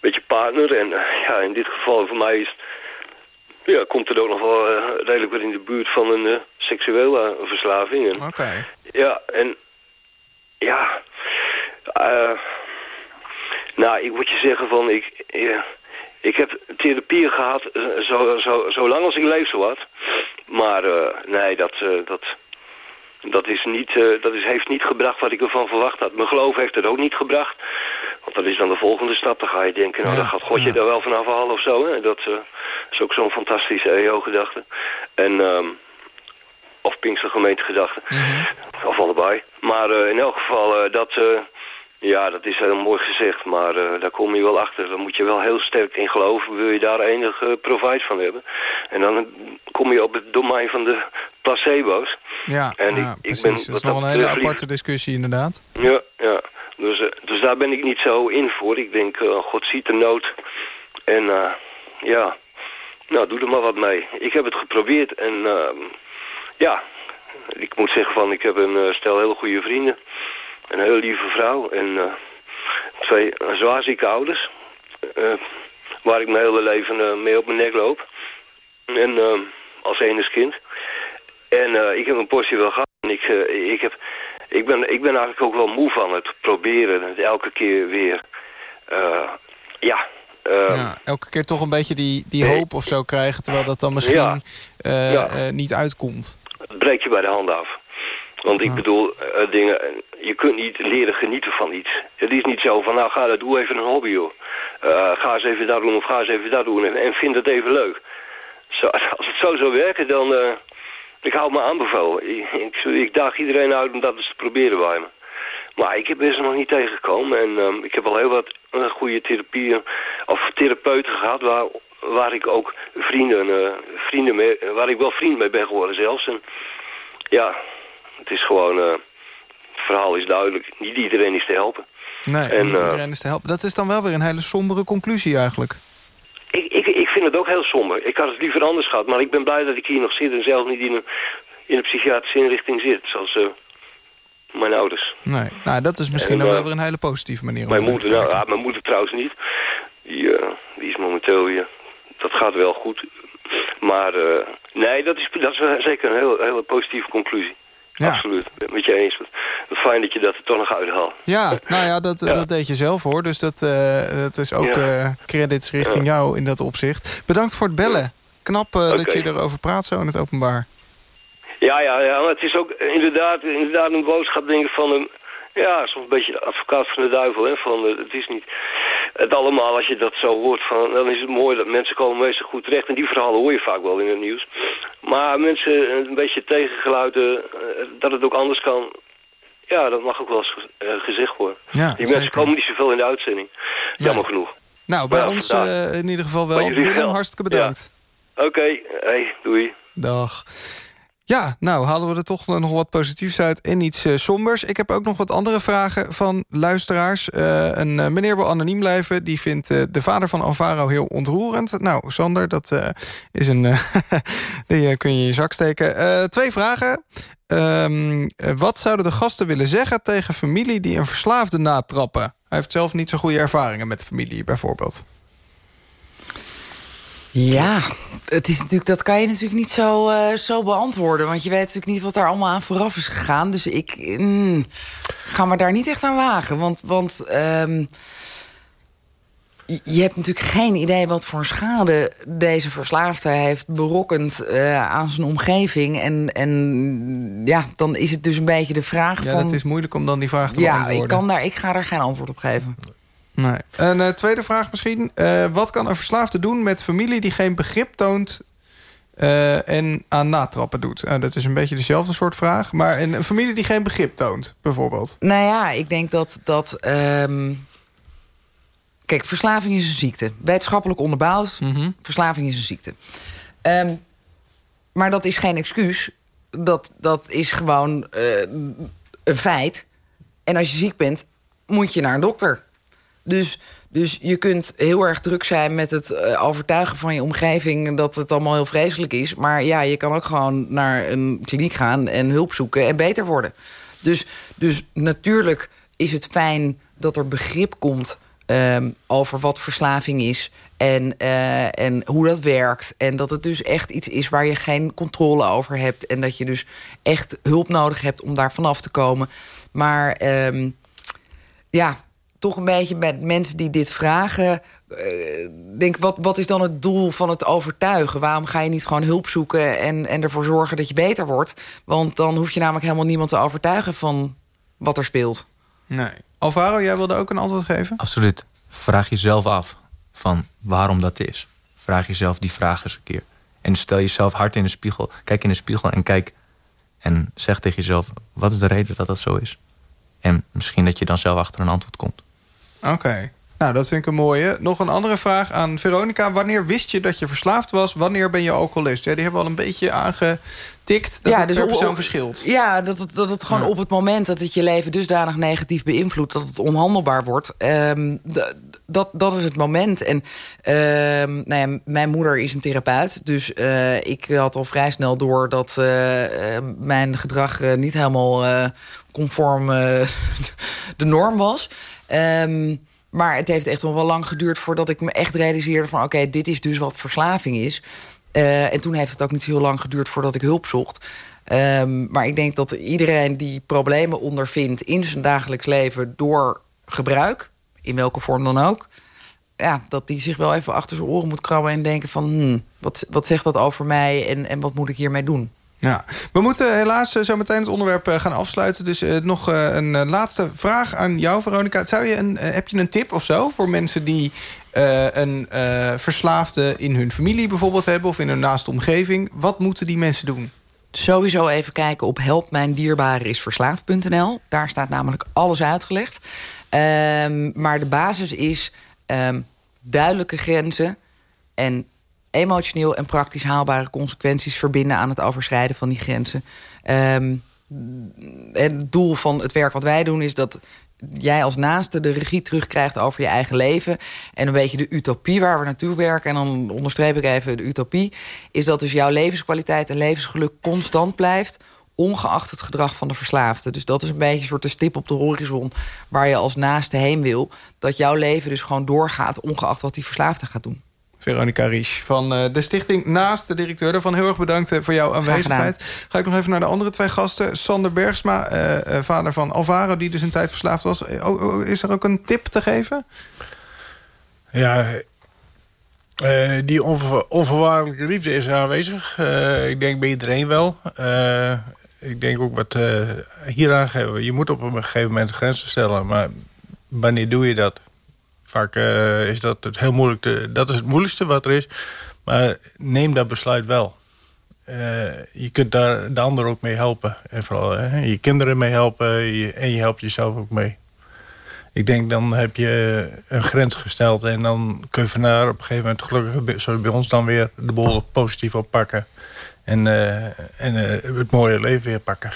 met je partner. En ja, in dit geval voor mij is, ja, komt het ook nog wel redelijk weer in de buurt van een seksuele verslaving. Oké. Ja, en ja, nou, ik moet je zeggen van, ik, ja, ik heb therapie gehad zo, zo, zo lang als ik leef zo wat. Maar nee, dat, dat, dat, is niet, dat is, heeft niet gebracht wat ik ervan verwacht had. Mijn geloof heeft het ook niet gebracht. Want dat is dan de volgende stap. Dan ga je denken, nou, dan gaat God je daar wel van afhalen of zo. Hè? Dat is ook zo'n fantastische EO-gedachte. En, um, of Pinkstergemeentegedachte. Mm -hmm. Of allebei. Maar uh, in elk geval, dat... Ja, dat is heel mooi gezegd, maar uh, daar kom je wel achter. Daar moet je wel heel sterk in geloven, wil je daar enig uh, profijt van hebben. En dan kom je op het domein van de placebo's. Ja, en ja, ik, ik ben, dat is nog een hele aparte discussie inderdaad. Ja, ja. Dus, uh, dus daar ben ik niet zo in voor. Ik denk, God ziet de nood. En ja, nou, doe er maar wat mee. Ik heb het geprobeerd en ehm, ja, ik moet zeggen van, ik heb een stel hele goede vrienden. Een hele lieve vrouw en uh, twee zwaar zieke ouders. Uh, waar ik mijn hele leven mee op mijn nek loop. En als enigskind. kind. En ik heb een portie wel gehad. En ik, ik, heb, ik, ben, ik ben eigenlijk ook wel moe van het proberen. Het elke keer weer. ja, ja, elke keer toch een beetje die, die hoop of zo krijgen... terwijl dat dan misschien ja. Ja. niet uitkomt. Breekt je bij de hand af. Want ik bedoel, uh, dingen, je kunt niet leren genieten van iets. Het is niet zo van, nou ga dat, doe even een hobby joh. Uh, ga eens even dat doen of ga eens even dat doen en, en vind het even leuk. Zo, [laughs] als het zo zou werken, dan... Uh, ik hou me aanbevolen. Ik, ik, ik, daag iedereen uit om dat eens te proberen bij me. Maar ik heb er nog niet tegengekomen. En um, ik heb al heel wat goede therapieën of therapeuten gehad... waar, waar ik ook vrienden, vrienden mee, waar ik wel vriend mee ben geworden zelfs. En ja, het is gewoon... Uh, het verhaal is duidelijk. Niet iedereen is te helpen. Nee, en, niet iedereen is te helpen. Dat is dan wel weer een hele sombere conclusie eigenlijk. Ik, ik, ik vind het ook heel somber. Ik had het liever anders gehad. Maar ik ben blij dat ik hier nog zit en zelf niet in een, in een psychiatrische inrichting zit. Zoals uh, mijn ouders. Nee, nou dat is misschien en, wel weer een hele positieve manier. Mijn moeder, nou, ja, mijn moeder trouwens niet. Die, uh, die is momenteel hier. Dat gaat wel goed. Maar uh, nee, dat is, dat is zeker een heel, hele positieve conclusie. Ja. Absoluut, met je eens. Wat fijn dat je dat er toch nog uithaalt. Ja, nou ja, dat, dat deed je zelf hoor. Dus dat, uh, dat is ook ja. uh, credits richting jou in dat opzicht. Bedankt voor het bellen. Knap uh, okay. dat je erover praat zo in het openbaar. Ja, ja, ja, maar het is ook inderdaad, inderdaad een boodschap denk ik van een... Ja, soms een beetje de advocaat van de duivel. Hè, van, het is niet het allemaal, als je dat zo hoort, van, dan is het mooi dat mensen komen meestal goed terecht. En die verhalen hoor je vaak wel in het nieuws. Maar mensen een beetje tegengeluiden, dat het ook anders kan... Ja, dat mag ook wel eens gezegd worden. Ja, die mensen komen niet zoveel in de uitzending. Jammer genoeg. Nou, bij ons uh, in ieder geval wel. Willem, hartstikke bedankt. Ja. Oké, okay. hey, doei. Dag. Ja, nou halen we er toch nog wat positiefs uit en iets uh, sombers. Ik heb ook nog wat andere vragen van luisteraars. Uh, een uh, meneer wil anoniem blijven. Die vindt de vader van Alvaro heel ontroerend. Nou, Sander, dat is een... [laughs] die kun je in je zak steken. twee vragen. Um, wat zouden de gasten willen zeggen tegen familie die een verslaafde natrappen? Hij heeft zelf niet zo goede ervaringen met familie, bijvoorbeeld. Ja, het is natuurlijk, dat kan je natuurlijk niet zo, uh, zo beantwoorden. Want je weet natuurlijk niet wat daar allemaal aan vooraf is gegaan. Dus ik mm, ga me daar niet echt aan wagen. Want, want um, je hebt natuurlijk geen idee wat voor schade deze verslaafde heeft berokkend uh, aan zijn omgeving. En, en ja, dan is het dus een beetje de vraag ja, van... Ja, het is moeilijk om dan die vraag te ja, beantwoorden. Ja, ik, kan daar, ik ga daar geen antwoord op geven. Nee. Een uh, tweede vraag misschien. Uh, wat kan een verslaafde doen met familie die geen begrip toont... Uh, en aan natrappen doet? dat is een beetje dezelfde soort vraag. Maar een, een, familie die geen begrip toont, bijvoorbeeld? Nou ja, ik denk dat... dat um... Kijk, verslaving is een ziekte. Wetenschappelijk onderbouwd. Mm -hmm. Verslaving is een ziekte. Um, maar dat is geen excuus. Dat, dat is gewoon een feit. En als je ziek bent, moet je naar een dokter. Dus, dus je kunt heel erg druk zijn met het uh, overtuigen van je omgeving... dat het allemaal heel vreselijk is. Maar ja, je kan ook gewoon naar een kliniek gaan en hulp zoeken en beter worden. Dus, dus natuurlijk is het fijn dat er begrip komt ehm, over wat verslaving is en, eh, en hoe dat werkt. En dat het dus echt iets is waar je geen controle over hebt. En dat je dus echt hulp nodig hebt om daar vanaf te komen. Maar ehm, ja, toch een beetje met mensen die dit vragen. Uh, denk, wat, wat is dan het doel van het overtuigen? Waarom ga je niet gewoon hulp zoeken en, en ervoor zorgen dat je beter wordt? Want dan hoef je namelijk helemaal niemand te overtuigen van wat er speelt. Nee. Alvaro, jij wilde ook een antwoord geven? Absoluut. Vraag jezelf af van waarom dat is. Vraag jezelf die vraag eens een keer. En stel jezelf hard in de spiegel. Kijk in de spiegel en kijk. En zeg tegen jezelf: wat is de reden dat dat zo is? En misschien dat je dan zelf achter een antwoord komt. Oké. Nou, dat vind ik een mooie. Nog een andere vraag aan Veronica. Wanneer wist je dat je verslaafd was? Wanneer ben je alcoholist? Ja, die hebben we al een beetje aangetikt dat ja, het dus per persoon verschilt. Ja, dat het, dat het gewoon op het moment dat het je leven dusdanig negatief beïnvloedt... dat het onhandelbaar wordt. Um, dat, dat is het moment. En uh, nou ja, mijn moeder is een therapeut. Dus uh, ik had al vrij snel door dat uh, mijn gedrag niet helemaal conform [laughs] de norm was. Um, maar het heeft echt wel lang geduurd voordat ik me echt realiseerde van... oké, dit is dus wat verslaving is. en toen heeft het ook niet heel lang geduurd voordat ik hulp zocht. Um, maar ik denk dat iedereen die problemen ondervindt in zijn dagelijks leven door gebruik in welke vorm dan ook... Ja, dat die zich wel even achter zijn oren moet krabben en denken van... Hmm, wat, wat zegt dat over mij en, en wat moet ik hiermee doen? Ja, we moeten helaas eh, zo meteen het onderwerp eh, gaan afsluiten. Dus uh, nog een laatste vraag aan jou, Veronica. Zou je een, heb je een tip of zo voor mensen die een verslaafde in hun familie bijvoorbeeld hebben... of in hun naaste omgeving? Wat moeten die mensen doen? Sowieso even kijken op helpmijndierbareisverslaafd.nl. Daar staat namelijk alles uitgelegd. Um, maar de basis is um, duidelijke grenzen en emotioneel en praktisch haalbare consequenties verbinden aan het overschrijden van die grenzen. Um, het doel van het werk wat wij doen is dat jij als naaste de regie terugkrijgt over je eigen leven. En een beetje de utopie waar we naartoe werken... en dan onderstreep ik even de utopie... is dat dus jouw levenskwaliteit en levensgeluk constant blijft ongeacht het gedrag van de verslaafde. Dus dat is een beetje een soort de stip op de horizon... waar je als naaste heen wil. Dat jouw leven dus gewoon doorgaat... ongeacht wat die verslaafde gaat doen. Veronica Ries van eh, de stichting Naast, de directeur. Daarvan heel erg bedankt eh, voor jouw aanwezigheid. Ga ik nog even naar de andere twee gasten. Sander Bergsma, eh, vader van Alvaro, die dus een tijd verslaafd was. Oh, oh, is er ook een tip te geven? Ja, die onver, onvoorwaardelijke liefde is aanwezig. ik denk bij iedereen wel ik denk ook wat uh, hier aangeven. Je moet op een gegeven moment grenzen stellen. Maar wanneer doe je dat? Vaak uh, is dat het heel moeilijk. Te, dat is het moeilijkste wat er is. Maar neem dat besluit wel. Uh, je kunt daar de ander ook mee helpen. En vooral je kinderen mee helpen. Je, en je helpt jezelf ook mee. Ik denk dan heb je een grens gesteld. En dan kun je vandaar op een gegeven moment gelukkig... zoals bij ons dan weer de boel positief oppakken. En, uh, en het mooie leven weer pakken.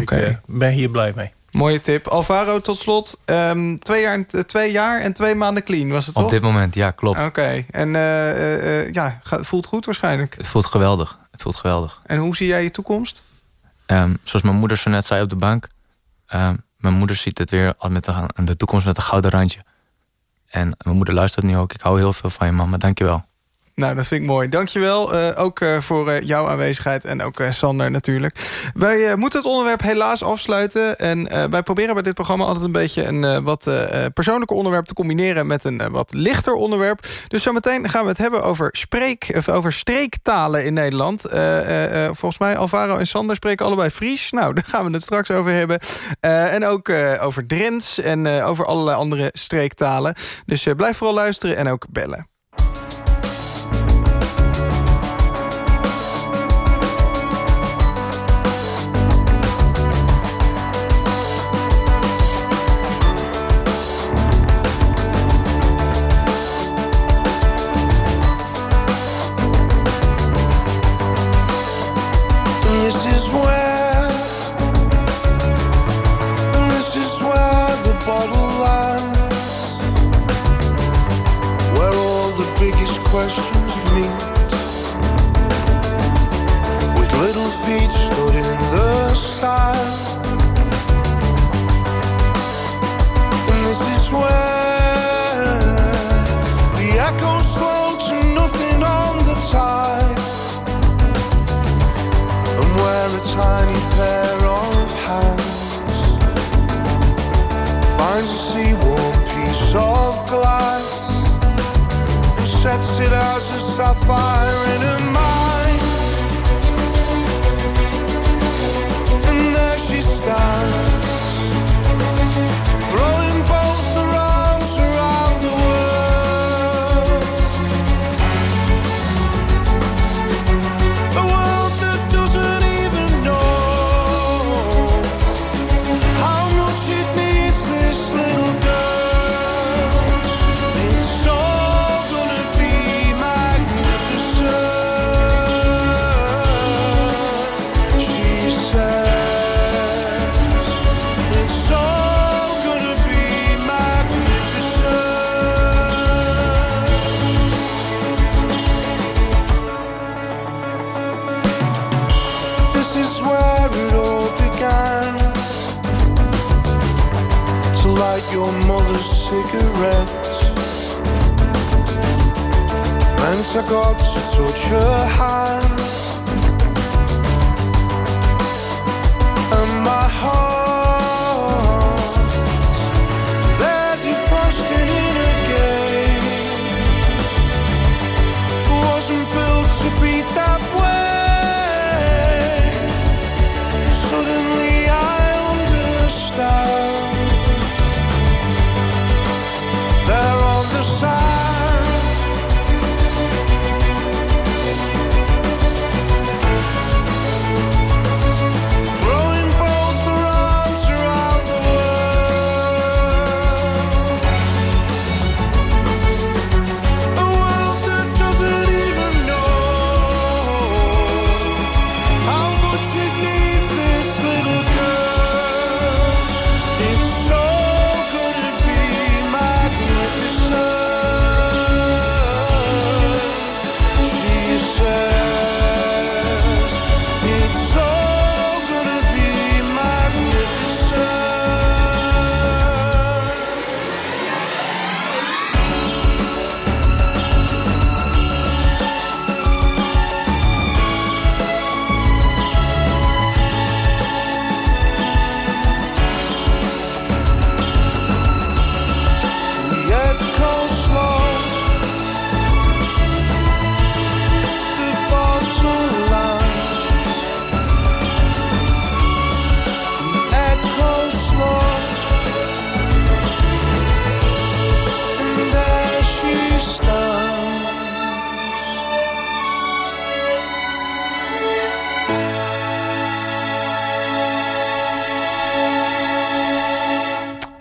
Okay. Ik ben hier blij mee. Mooie tip. Alvaro, tot slot. Um, twee, jaar, twee jaar en twee maanden clean, was het toch? Op dit moment, ja, klopt. Oké. Okay. En ja, het voelt goed waarschijnlijk? Het voelt geweldig. Het voelt geweldig. En hoe zie jij je toekomst? Um, zoals mijn moeder zo net zei op de bank. Um, mijn moeder ziet het weer met de, de toekomst met een gouden randje. En mijn moeder luistert nu ook. Ik hou heel veel van je, mama. Dank je wel. Nou, dat vind ik mooi. Dankjewel uh, ook uh, voor uh, jouw aanwezigheid en ook Sander natuurlijk. Wij moeten het onderwerp helaas afsluiten. En wij proberen bij dit programma altijd een beetje een wat persoonlijke onderwerp te combineren met een wat lichter onderwerp. Dus zometeen gaan we het hebben over, spreek, of over streektalen in Nederland. volgens mij Alvaro en Sander spreken allebei Fries. Nou, [laughs] daar gaan we het straks over hebben. en ook over Drents en over allerlei andere streektalen. Dus blijf vooral luisteren en ook bellen. Cigarettes. Meant I got to touch her hand. And my heart,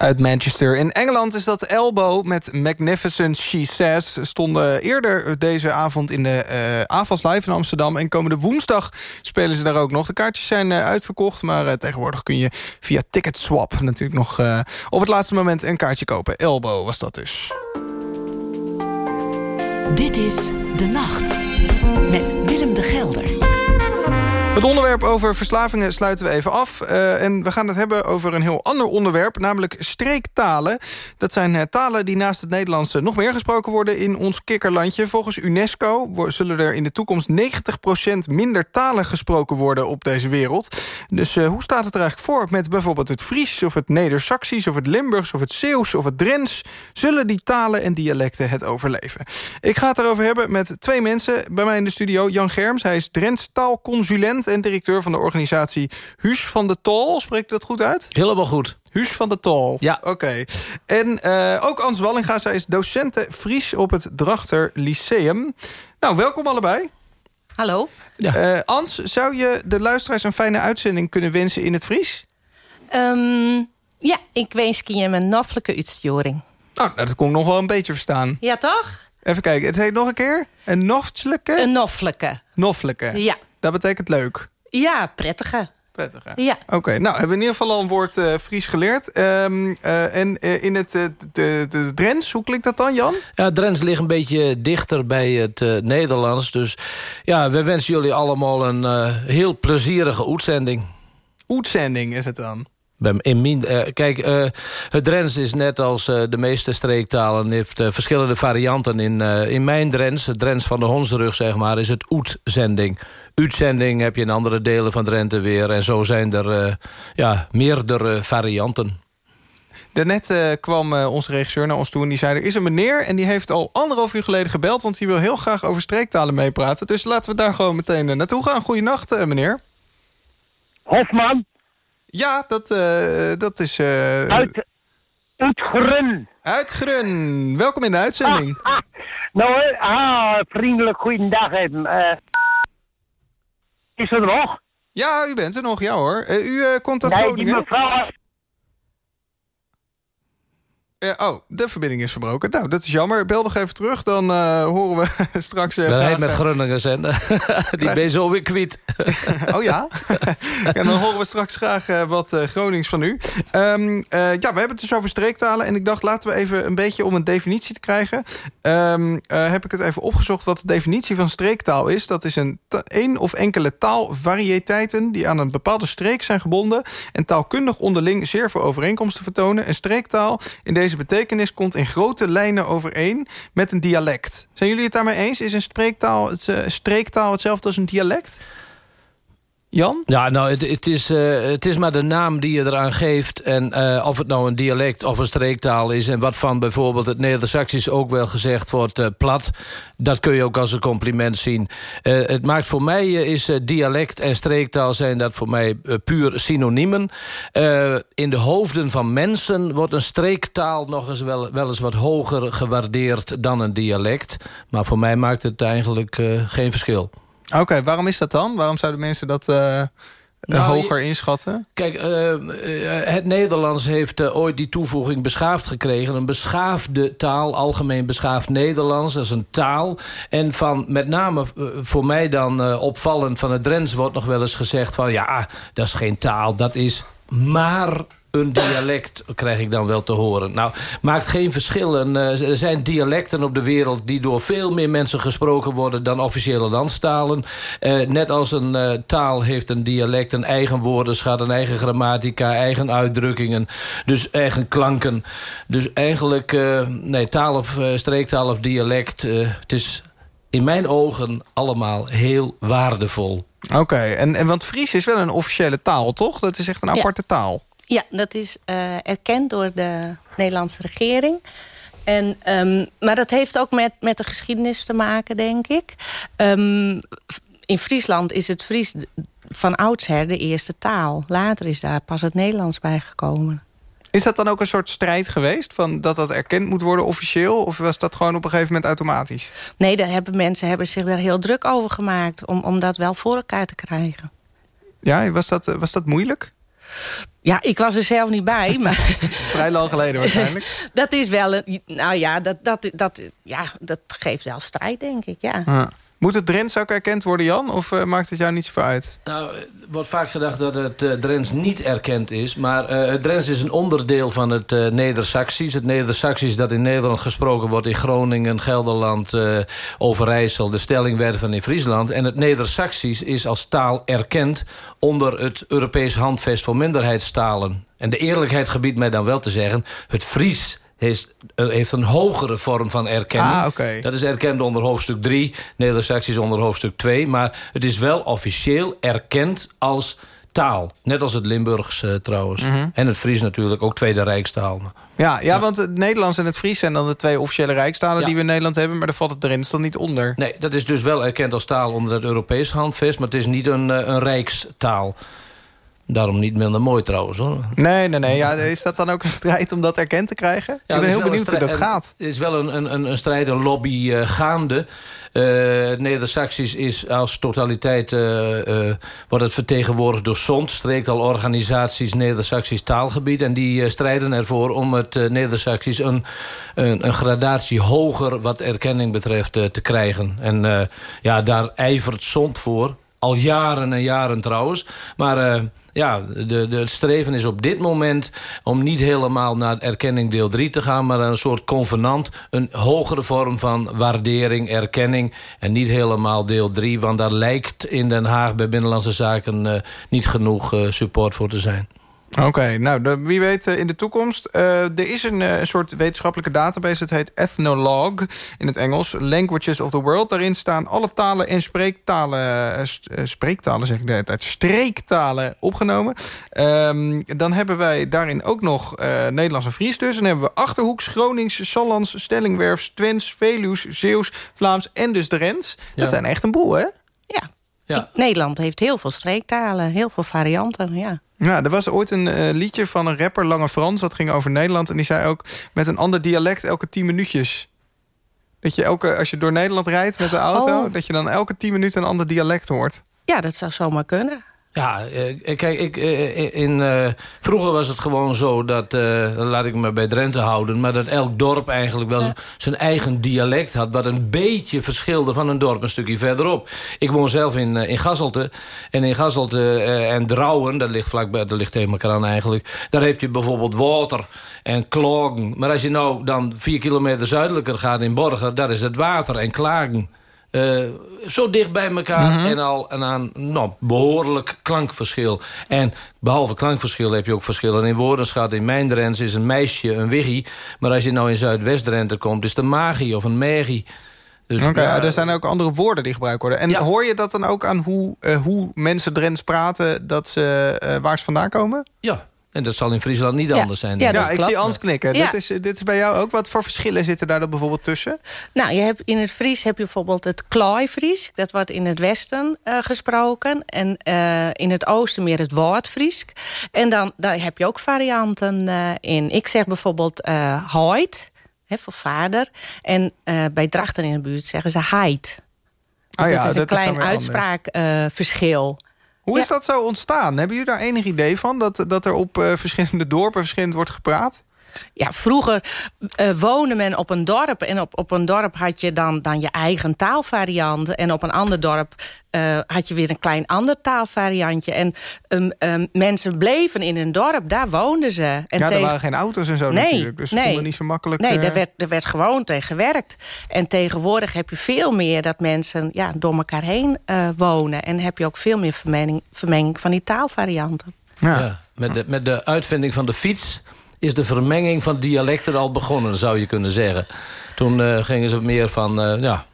Uit Manchester. In Engeland is dat Elbow met Magnificent She Says. Stonden eerder deze avond in de uh, AFAS Live in Amsterdam. En komende woensdag spelen ze daar ook nog. De kaartjes zijn eh, uitverkocht. Maar eh, tegenwoordig kun je via Ticketswap natuurlijk nog eh, op het laatste moment een kaartje kopen. Elbow was dat dus. Dit is De Nacht met. Het onderwerp over verslavingen sluiten we even af. Uh, en we gaan het hebben over een heel ander onderwerp, namelijk streektalen. Dat zijn uh, talen die naast het Nederlands nog meer gesproken worden in ons kikkerlandje. Volgens UNESCO zullen er in de toekomst 90% minder talen gesproken worden op deze wereld. Dus hoe staat het er eigenlijk voor met bijvoorbeeld het Fries... of het Neder-Saxisch of het Limburgs of het Zeeuws of het Drents? Zullen die talen en dialecten het overleven? Ik ga het erover hebben met twee mensen bij mij in de studio. Jan Germs, hij is Drents taalconsulent en directeur van de organisatie Huus van de Tol. Spreek ik dat goed uit? Helemaal goed. Huus van de Tol. Ja. Oké. Okay. En uh, ook Ans Wallinga, zij is docente Fries op het Drachter Lyceum. Nou, welkom allebei. Hallo. Ja. Uh, Ans, zou je de luisteraars een fijne uitzending kunnen wensen in het Fries? Um, ja, ik wens je een noffelijke uitsturing. Nou, dat kon ik nog wel een beetje verstaan. Ja, toch? Even kijken, het heet nog een keer? Een noffelijke? Een noffelijke. Noffelijke. Ja. Dat betekent leuk. Ja, prettige. Prettige. Ja. Oké, okay, nou hebben we in ieder geval al een woord uh, Fries geleerd. Um, uh, en uh, in het de, de Drents, hoe klinkt dat dan, Jan? Ja, Drents ligt een beetje dichter bij het Nederlands. Dus ja, we wensen jullie allemaal een heel plezierige uitzending. Uitzending is het dan? In min, eh, kijk, eh, het Drents is net als eh, de meeste streektalen... heeft verschillende varianten. In, eh, in mijn Drents, het Drents van de Hondsrug, zeg maar... is het oetzending. Uitzending heb je in andere delen van Drenthe weer. En zo zijn er eh, ja, meerdere varianten. Daarnet eh, kwam onze regisseur naar ons toe en die zei... er is een meneer en die heeft al anderhalf uur geleden gebeld... want die wil heel graag over streektalen meepraten. Dus laten we daar gewoon meteen naartoe gaan. Goedenacht, eh, meneer. Hofman, Ja, dat, eh, dat is... eh uit Uitgrun. Uitgrun. Welkom in de uitzending. Ah, ah. Nou, ah, vriendelijk goedendag even. Eh, is er nog? Ja, u bent er nog, ja hoor. Eh, u komt uit nee, die Groningen? mevrouw... Eh, oh, de verbinding is verbroken. Nou, dat is jammer. Bel nog even terug, dan eh, horen we [laughs] straks... eh, Dat heet met Groningen zenden. [laughs] Die ben je zo weer kwijt. [laughs] Oh ja? en dan horen we straks graag wat Gronings van u. Ehm, eh, ja, we hebben het dus over streektalen. En ik dacht, laten we even een beetje om een definitie te krijgen... ehm, eh, heb ik het even opgezocht wat de definitie van streektaal is. Dat is een één of enkele taalvarieteiten... die aan een bepaalde streek zijn gebonden... en taalkundig onderling zeer veel overeenkomsten vertonen. Een streektaal in deze betekenis komt in grote lijnen overeen... met een dialect. Zijn jullie het daarmee eens? Is een streektaal, eh, streektaal hetzelfde als een dialect? Jan? Ja, nou, het, het, is, eh, het is maar de naam die je eraan geeft. En eh, of het nou een dialect of een streektaal is... en wat van bijvoorbeeld het Neder-Saxisch ook wel gezegd wordt... eh, plat, dat kun je ook als een compliment zien. Het maakt voor mij, is dialect en streektaal... zijn dat voor mij puur synoniemen. In de hoofden van mensen wordt een streektaal... nog eens wel, wel eens wat hoger gewaardeerd dan een dialect. Maar voor mij maakt het eigenlijk geen verschil. Oké, waarom is dat dan? Waarom zouden mensen dat eh, Nou, hoger inschatten? Kijk, eh, eh, het Nederlands heeft ooit die toevoeging beschaafd gekregen. Een beschaafde taal, algemeen beschaafd Nederlands. Dat is een taal. En van met name voor mij dan opvallend van het Drents wordt nog wel eens gezegd van... ja, dat is geen taal, dat is maar een dialect, krijg ik dan wel te horen. Nou, maakt geen verschil. Eh, er zijn dialecten op de wereld die door veel meer mensen gesproken worden dan officiële landstalen. Eh, net als een eh, taal heeft een dialect een eigen woordenschat, een eigen grammatica, eigen uitdrukkingen, dus eigen klanken. Dus eigenlijk, eh, nee, taal of eh, streektaal of dialect, eh, het is in mijn ogen allemaal heel waardevol. Oké, en, en want Fries is wel een officiële taal, toch? Dat is echt een Ja. aparte taal. Ja, dat is eh, erkend door de Nederlandse regering. En, ehm, maar dat heeft ook met, met de geschiedenis te maken, denk ik. Ehm, in Friesland is het Fries van oudsher de eerste taal. Later is daar pas het Nederlands bijgekomen. Is dat dan ook een soort strijd geweest? Van dat dat erkend moet worden officieel? Of was dat gewoon op een gegeven moment automatisch? Nee, daar hebben mensen hebben zich daar heel druk over gemaakt... om, om dat wel voor elkaar te krijgen. Ja, was dat, was dat moeilijk? Ja, ik was er zelf niet bij, maar... [laughs] Vrij lang geleden waarschijnlijk. [laughs] dat is wel een... Nou ja dat, dat, dat, ja, dat geeft wel strijd, denk ik, ja. Ja. Moet het Drents ook erkend worden, Jan? Of eh, maakt het jou niet zoveel uit? Nou, er wordt vaak gedacht dat het Drents niet erkend is. Maar eh, het Drents is een onderdeel van het Neder-Saxisch. Het Neder-Saxisch dat in Nederland gesproken wordt... in Groningen, Gelderland, Overijssel, de Stellingwerven in Friesland. En het Neder-Saxisch is als taal erkend... onder het Europees Handvest voor Minderheidstalen. En de eerlijkheid gebiedt mij dan wel te zeggen... het Fries heeft, eh, heeft een hogere vorm van erkenning. Ah. Dat is erkend onder hoofdstuk 3, Neder-Saxisch onder hoofdstuk 2. Maar het is wel officieel erkend als taal. Net als het Limburgs eh, trouwens. Mhm. En het Fries natuurlijk, ook tweede rijkstaal. Ja, ja, want het Nederlands en het Fries zijn dan de twee officiële rijkstalen Ja. die we in Nederland hebben. Maar daar valt het Drents dan niet onder. Nee, dat is dus wel erkend als taal onder het Europees handvest... maar het is niet een, eh, een rijkstaal. Daarom niet minder mooi trouwens, hoor. Nee, nee, nee. Ja, is dat dan ook een strijd om dat erkend te krijgen? Ja, ik ben heel benieuwd hoe dat gaat. Er is wel een, een, een, strijd, een lobby eh, gaande. Het Neder-Saxisch is als totaliteit... eh, wordt het vertegenwoordigd door SONT... streektalorganisaties Neder-Saxisch taalgebied. En die strijden ervoor om het uh, Neder-Saxisch... Een, een, een gradatie hoger wat erkenning betreft te krijgen. En ja, daar ijvert SONT voor. Al jaren en jaren trouwens. Maar... ja, de, de, streven is op dit moment om niet helemaal naar erkenning deel 3 te gaan... maar een soort convenant, een hogere vorm van waardering, erkenning... en niet helemaal deel 3, want daar lijkt in Den Haag bij Binnenlandse Zaken... eh, niet genoeg eh, support voor te zijn. Oké, nou, de- wie weet eh, in de toekomst. Eh, er is een eh, soort wetenschappelijke database, het heet Ethnolog in het Engels. Languages of the World. Daarin staan alle talen en spreektalen, st- spreektalen zeg ik de hele tijd, streektalen opgenomen. Ehm, dan hebben wij daarin ook nog eh, Nederlands en Fries dus. En dan hebben we Achterhoeks, Gronings, Sallands, Stellingwerfs, Twents, Veluws, Zeeuws, Vlaams en dus Drents. Ja. Dat zijn echt een boel, hè? Ja. Nederland heeft heel veel streektalen, heel veel varianten, ja. Ja, er was ooit een eh, liedje van een rapper, Lange Frans... dat ging over Nederland. En die zei ook met een ander dialect elke tien minuutjes. Dat je elke, als je door Nederland rijdt met de auto... Oh. dat je dan elke tien minuten een ander dialect hoort. Ja, dat zou zomaar kunnen. Ja, eh, kijk, ik, eh, in, eh, vroeger was het gewoon zo dat, laat ik me bij Drenthe houden... maar dat elk dorp eigenlijk wel zijn eigen dialect had... wat een beetje verschilde van een dorp een stukje verderop. Ik woon zelf in, in Gasselte. En in Gasselte en Drouwen, dat ligt vlakbij, dat ligt tegen elkaar aan eigenlijk... daar heb je bijvoorbeeld water en klagen. Maar als je nou dan vier kilometer zuidelijker gaat in Borger... daar is het water en klagen. Eh, zo dicht bij elkaar Mhm. en al en aan nou, behoorlijk klankverschil. En behalve klankverschil heb je ook verschillen in woordenschat. In mijn Drents is een meisje een wiggie. Maar als je nou in Zuidwest-Drenthe komt, is het een magie of een magi. Dus, Oké, ja, er zijn ook andere woorden die gebruikt worden. En hoor je dat dan ook aan hoe, eh, hoe mensen Drents praten... Dat ze, eh, waar ze vandaan komen? ja, en dat zal in Friesland niet Ja. anders zijn. Ja, ik. klopt. zie Ans knikken. Ja. Dit, is, dit is bij jou ook. Wat voor verschillen zitten daar dan bijvoorbeeld tussen? Nou, je hebt, in het Fries heb je bijvoorbeeld het Klooifries. Dat wordt in het westen eh, gesproken. En eh, in het oosten meer het Woordfries. En dan daar heb je ook varianten eh, in. Ik zeg bijvoorbeeld eh hoit, hè, voor vader. En eh, bij Drachten in de buurt zeggen ze heid. Dus Ah ja, dat is een dat klein anders. uitspraakverschil. Hoe Ja. is dat zo ontstaan? Hebben jullie daar enig idee van? Dat, dat er op eh, verschillende dorpen verschillend wordt gepraat? Ja, vroeger eh, woonde men op een dorp. En op, op een dorp had je dan, dan je eigen taalvariant. En op een ander dorp eh, had je weer een klein ander taalvariantje. En ehm, ehm, mensen bleven in een dorp, daar woonden ze. En ja, er waren geen auto's en zo Nee, natuurlijk. Dus ze nee. konden niet zo makkelijk... Nee, eh, daar werd, daar werd gewoon tegen gewerkt. En tegenwoordig heb je veel meer dat mensen ja, door elkaar heen eh, wonen. En heb je ook veel meer vermenging, vermenging van die taalvarianten. Ja, met, de, met de uitvinding van de fiets is de vermenging van dialecten al begonnen, zou je kunnen zeggen. Toen eh, gingen ze meer van, eh, ja,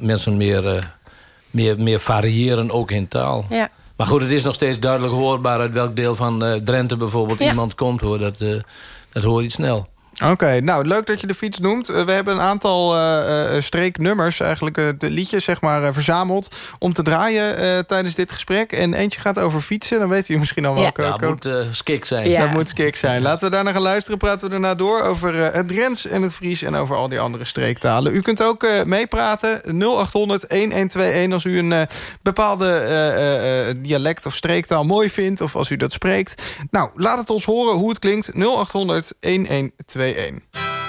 mensen meer, eh, meer, meer variëren ook in taal. Ja. Maar goed, het is nog steeds duidelijk hoorbaar uit welk deel van Drenthe bijvoorbeeld Ja. iemand komt. Hoor. Dat, dat hoor je snel. Oké, nou leuk dat je de fiets noemt. Eh, we hebben een aantal eh, eh, streeknummers, eigenlijk eh, de liedjes zeg maar, eh, verzameld... om te draaien eh, tijdens dit gesprek. En eentje gaat over fietsen, dan weet u misschien al welke. Ja, welke- moet eh, skik zijn. Ja. Dat moet skik zijn. Laten we daarna gaan luisteren. Praten we daarna door over eh, het Drents en het Fries... en over al die andere streektalen. U kunt ook eh, meepraten. 0800-1121 als u een bepaalde eh, eh, eh, dialect of streektaal mooi vindt... of als u dat spreekt. Nou, laat het ons horen hoe het klinkt. 0800-1121. 1.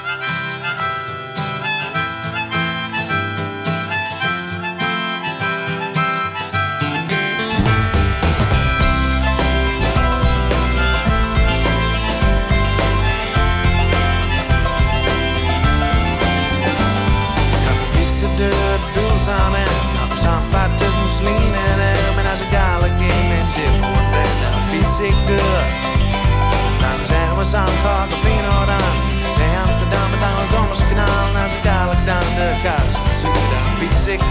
Ik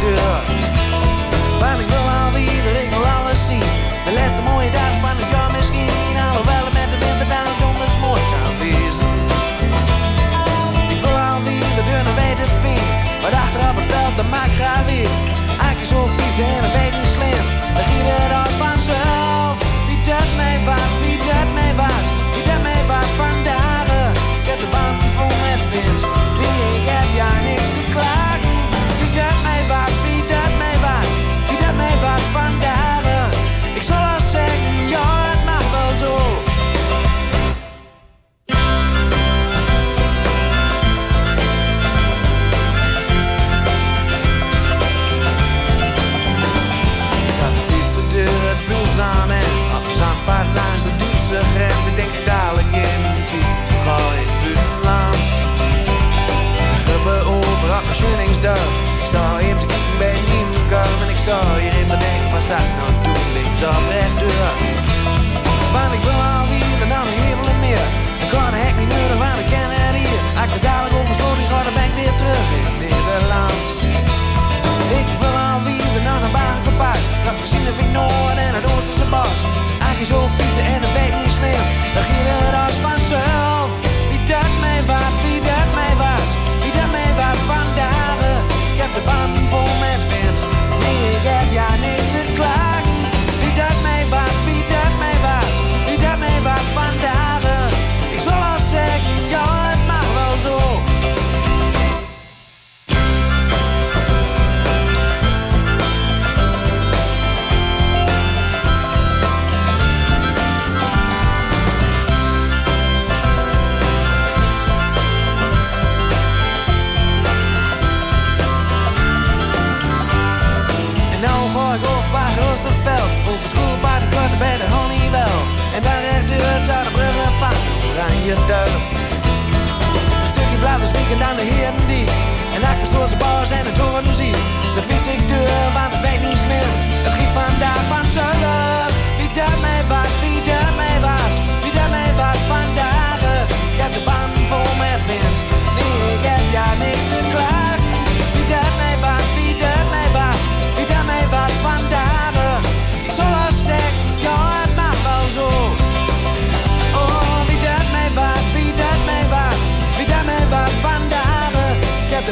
ik wil alweer, ik wil alles zien. De laatste mooie dag van het jaar misschien. Alhoewel het met de winter dan donders mooi kan wezen. Ik wil alweer de deur naar. Maar achterop het veld, dat maakt graag weer. Eigenlijk zo vies en dat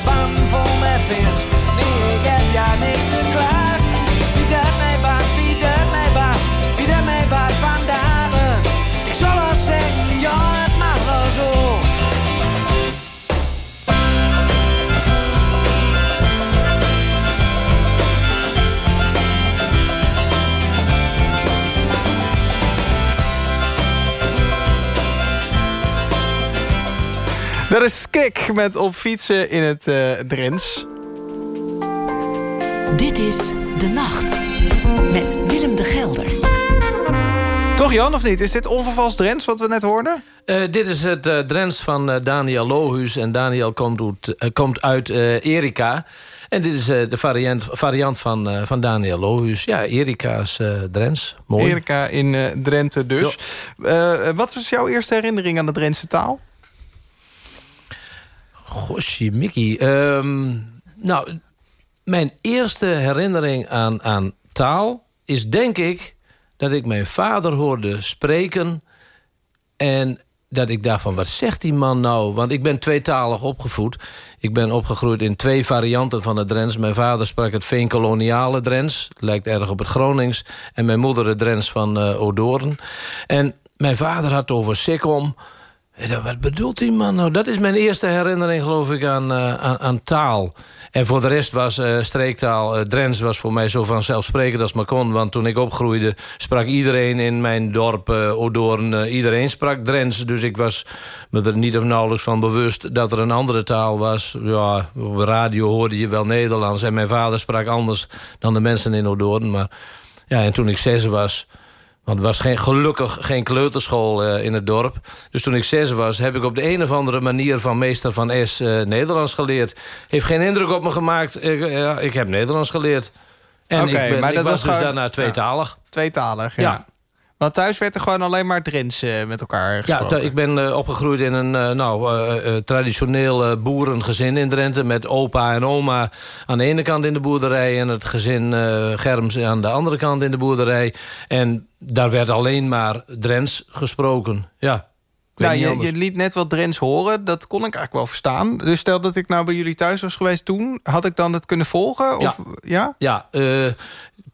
de band vol met wind. Nee, ik heb ja niks te klagen. Dat is Kik met op fietsen in het eh Drents. Dit is De Nacht met Willem de Gelder. Toch Jan, of niet? Is dit onvervals Drents wat we net hoorden? Eh, dit is het eh Drents van eh, Daniel Lohuus. En Daniel komt uit, komt uit eh, Erika. En dit is eh, de variant, variant van, eh, van Daniel Lohuus. Ja, Erika's eh Drents. Mooi. Erika in eh, Drenthe dus. Wat was jouw eerste herinnering aan de Drentse taal? Gosje, Mickey. Ehm, nou, mijn eerste herinnering aan, aan taal is denk ik... dat ik mijn vader hoorde spreken... en dat ik dacht van, wat zegt die man nou? Want ik ben tweetalig opgevoed. Ik ben opgegroeid in twee varianten van het Drents. Mijn vader sprak het veenkoloniale Drents. Lijkt erg op het Gronings. En mijn moeder het Drents van eh Odoorn. En mijn vader had over Sikkom... Dacht, Wat bedoelt die man nou? Dat is mijn eerste herinnering, geloof ik, aan, eh, aan, taal. En voor de rest was eh, streektaal, eh, Drents was voor mij zo vanzelfsprekend als maar kon. Want toen ik opgroeide, sprak iedereen in mijn dorp, eh Odoorn, eh, iedereen sprak Drents. Dus ik was me er niet of nauwelijks van bewust dat er een andere taal was. Ja, op radio hoorde je wel Nederlands. En mijn vader sprak anders dan de mensen in Odoorn. Maar ja, en toen ik zes was... Want er was geen, gelukkig geen kleuterschool eh, in het dorp. Dus toen ik zes was, heb ik op de een of andere manier... van meester Van S eh, Nederlands geleerd. Heeft geen indruk op me gemaakt. Ik, eh, ik heb Nederlands geleerd. En ik, ben, maar ik dat was, dus gewoon- daarna tweetalig. Tweetalig, ja. Ja. Want thuis werd er gewoon alleen maar Drents eh, met elkaar Ja, gesproken. t- ik ben eh, opgegroeid in een eh, nou, traditioneel boerengezin in Drenthe... met opa en oma aan de ene kant in de boerderij... en het gezin Germs aan de andere kant in de boerderij. En daar werd alleen maar Drents gesproken. Ja, Nou, je, je liet net wat Drents horen, dat kon ik eigenlijk wel verstaan. Dus stel dat ik nou bij jullie thuis was geweest toen... had ik dan het kunnen volgen? Of, ja? Ja,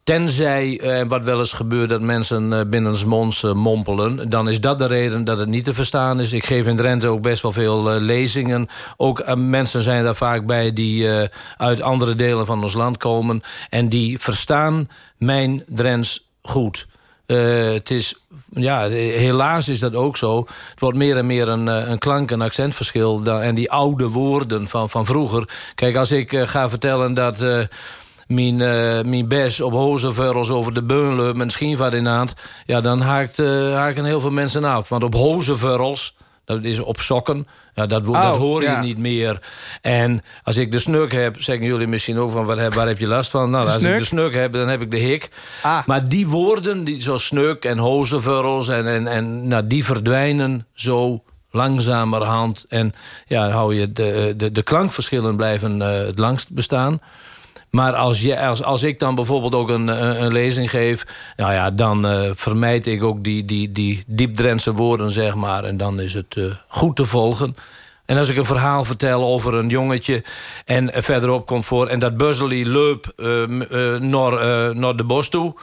tenzij, eh, wat wel eens gebeurt... dat mensen eh, binnensmonds eh, mompelen... dan is dat de reden dat het niet te verstaan is. Ik geef in Drenthe ook best wel veel eh, lezingen. Ook eh, mensen zijn daar vaak bij die uit andere delen van ons land komen... en die verstaan mijn Drents goed... Het is, ja, helaas is dat ook zo. Het wordt meer en meer een, een klank- en accentverschil. dan- En die oude woorden van, van vroeger. Kijk, als ik ga vertellen dat... mijn, eh, mijn bes op hozenvuils over de beun loopt met een schienvaart in de hand... ja, dan haakt, eh, haken heel veel mensen af. Want op hozenvuils, dat is op sokken... Ja, dat, Oh, dat hoor je ja. niet meer. En als ik de snuk heb, zeggen jullie misschien ook van... waar heb, waar heb je last van? Nou, De als ik de snuk heb, dan heb ik de hik. Ah. Maar die woorden, die, zoals snuk en hozenvuils... en, en, en nou, die verdwijnen zo langzamerhand. En ja, hou je de, de, de klankverschillen blijven eh, het langst bestaan. Maar als, je, als, als ik dan bijvoorbeeld ook een, een, een lezing geef... Nou ja, dan eh, vermijd ik ook die, die, die diepdrentse woorden, zeg maar. En dan is het eh, goed te volgen. En als ik een verhaal vertel over een jongetje... en eh, verderop komt voor... en dat Buzzely leup eh, eh, naar, eh, naar de bos toe...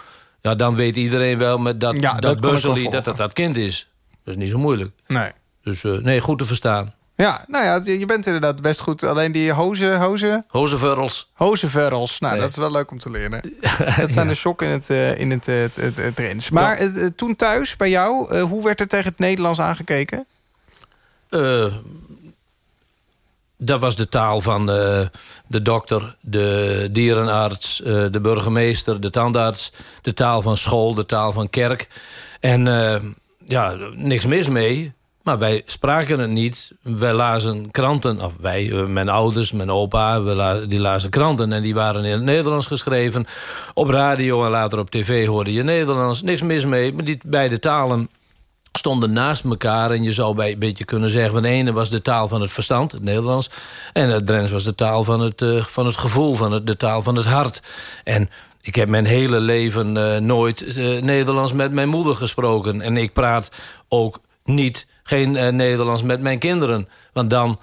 ja, dan weet iedereen wel met dat, Ja, dat, dat Buzzely dat, dat dat kind is. Dat is niet zo moeilijk. Nee. Dus eh, nee, goed te verstaan. Ja, nou ja, je bent inderdaad best goed. Alleen die hozen, hozen, Hozenvuils. hozenverrels. Nou, Nee. dat is wel leuk om te leren. [laughs] Dat zijn de shock in het, eh, in het, eh, het, het, het. Maar eh, toen thuis bij jou, hoe werd er tegen het Nederlands aangekeken? Dat was de taal van de, de dokter, de dierenarts, de burgemeester, de tandarts. De taal van school, de taal van kerk. En ja, niks mis mee. Maar wij spraken het niet. Wij lazen kranten, of wij, eh, mijn ouders, mijn opa, die lazen kranten. En die waren in het Nederlands geschreven. Op radio en later op tv hoorde je Nederlands. Niks mis mee, maar die beide talen stonden naast elkaar. En je zou bij een beetje kunnen zeggen... van de ene was de taal van het verstand, het Nederlands... en het Drents was de taal van het, uh, van het gevoel, van het, de taal van het hart. En ik heb mijn hele leven uh, nooit Nederlands met mijn moeder gesproken. En ik praat ook niet, geen uh, Nederlands met mijn kinderen. Want dan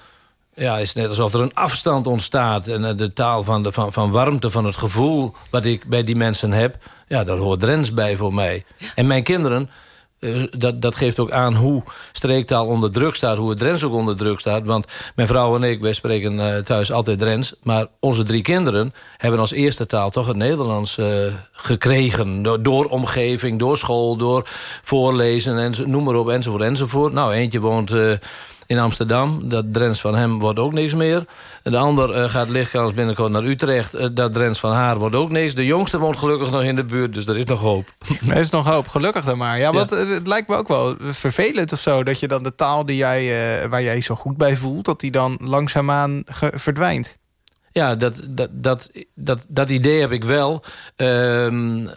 ja, is het net alsof er een afstand ontstaat. En de taal van, de, van, van warmte, van het gevoel... wat ik bij die mensen heb, ja, daar hoort Drents bij voor mij. En mijn kinderen uh, dat, dat geeft ook aan hoe streektaal onder druk staat... hoe het Drents ook onder druk staat. Want mijn vrouw en ik, wij spreken uh, thuis altijd Drents... maar onze drie kinderen hebben als eerste taal toch het Nederlands uh, gekregen. Door, door, omgeving, door school, door voorlezen, en noem maar op, enzovoort, enzovoort. Nou, eentje woont in Amsterdam. Dat Drents van hem wordt ook niks meer. De ander uh, gaat lichtkans binnenkort naar Utrecht. Uh, dat Drents van haar wordt ook niks. De jongste woont gelukkig nog in de buurt, dus er is nog hoop. [laughs] Er is nog hoop, gelukkig dan maar. Ja, want ja. het lijkt me ook wel vervelend of zo... dat je dan de taal die jij, waar jij zo goed bij voelt... dat die dan langzaamaan verdwijnt. Ja, dat, dat, dat, dat, idee heb ik wel. Um,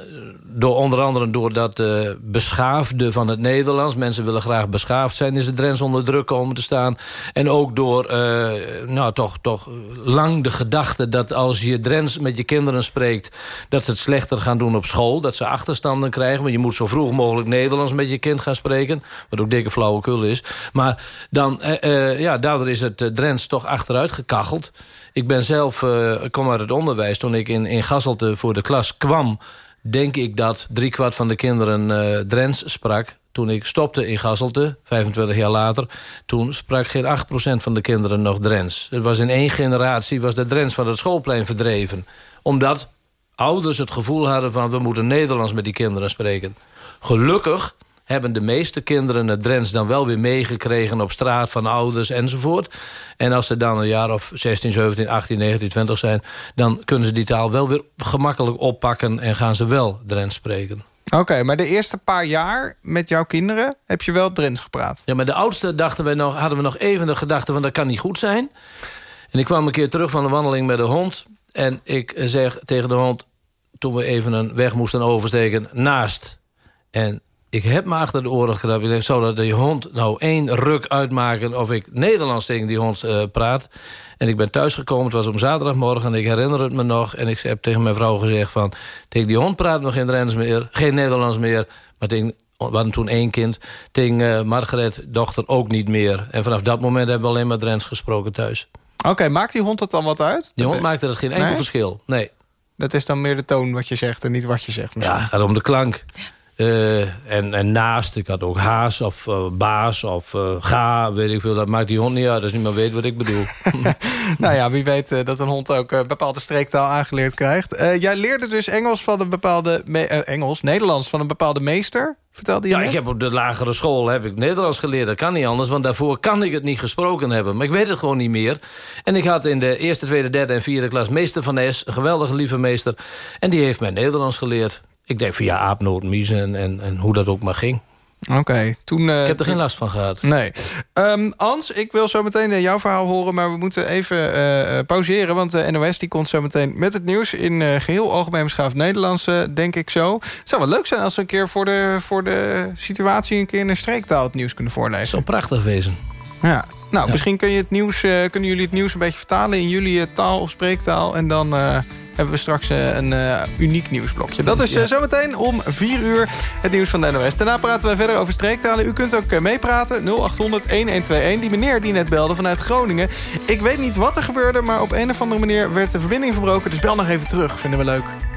door, onder andere door dat uh, beschaafde van het Nederlands. Mensen willen graag beschaafd zijn. Is het Drents onder druk komen te staan. En ook door uh, nou, toch, toch lang de gedachte dat als je Drents met je kinderen spreekt... dat ze het slechter gaan doen op school. Dat ze achterstanden krijgen. Want je moet zo vroeg mogelijk Nederlands met je kind gaan spreken. Wat ook dikke flauwekul is. Maar dan, uh, ja, daardoor is het Drents toch achteruit gekacheld. Ik ben zelf, uh, kom uit het onderwijs. Toen ik in, in Gasselte voor de klas kwam... denk ik dat driekwart van de kinderen uh, Drents sprak. Toen ik stopte in Gasselte, 25 jaar later... toen sprak geen 8% van de kinderen nog Drents. Het was in één generatie was de Drents van het schoolplein verdreven. Omdat ouders het gevoel hadden van... we moeten Nederlands met die kinderen spreken. Gelukkig hebben de meeste kinderen het Drents dan wel weer meegekregen op straat van ouders enzovoort. En als ze dan een jaar of 16, 17, 18, 19, 20 zijn... dan kunnen ze die taal wel weer gemakkelijk oppakken en gaan ze wel Drents spreken. Oké, okay, maar de eerste paar jaar met jouw kinderen heb je wel Drents gepraat? Ja, maar de oudste dachten we nog, hadden we nog even de gedachte van dat kan niet goed zijn. En ik kwam een keer terug van een wandeling met de hond. En ik zeg tegen de hond, toen we even een weg moesten oversteken, naast. En ik heb me achter de oren gedaan. Ik denk, zou dat die hond nou één ruk uitmaken... of ik Nederlands tegen die hond uh, praat. En ik ben thuisgekomen, het was om zaterdagmorgen... en ik herinner het me nog. En ik heb tegen mijn vrouw gezegd van... tegen die hond praat nog geen Drents meer, geen Nederlands meer. Maar tegen, we hadden toen één kind. Tegen uh, Margaret, dochter, ook niet meer. En vanaf dat moment hebben we alleen maar Drents gesproken thuis. Oké, okay, maakt die hond het dan wat uit? Die hond maakte er geen enkel nee? verschil, nee. Dat is dan meer de toon wat je zegt en niet wat je zegt misschien. Ja, om de klank. Uh, en, en naast, ik had ook haas of uh, baas of uh, ga, weet ik veel. Dat maakt die hond niet uit, als niemand weet wat ik bedoel. [laughs] nou ja, wie weet dat een hond ook bepaalde streektaal aangeleerd krijgt. jij leerde dus Engels van een bepaalde... Engels, Nederlands van een bepaalde meester, vertelde je Ja, net? ik heb op de lagere school heb ik Nederlands geleerd. Dat kan niet anders, want daarvoor kan ik het niet gesproken hebben. Maar ik weet het gewoon niet meer. En ik had in de eerste, tweede, derde en vierde klas meester van Es. Een geweldige lieve meester. En die heeft mij Nederlands geleerd. Ik denk via aapnoot, mies en, en, en hoe dat ook maar ging. Oké, okay, toen... Uh, ik heb er geen last van gehad. Nee. Um, Ans, ik wil zo meteen jouw verhaal horen... maar we moeten even uh, pauzeren... want de NOS die komt zo meteen met het nieuws... in uh, geheel algemeen beschaafd Nederlands, denk ik zo. Het zou wel leuk zijn als we een keer voor de, voor de situatie... een keer in een streektaal het nieuws kunnen voorlezen. Zo prachtig wezen. Ja. Nou, ja. misschien kun je het nieuws, kunnen jullie het nieuws een beetje vertalen... in jullie taal of spreektaal... en dan hebben we straks een uh, uniek nieuwsblokje. Dat is uh, zometeen om 4 uur het nieuws van de NOS. Daarna praten wij verder over streektalen. U kunt ook uh, meepraten, 0800-1121. Die meneer die net belde vanuit Groningen. Ik weet niet wat er gebeurde, maar op een of andere manier werd de verbinding verbroken. Dus bel nog even terug, vinden we leuk.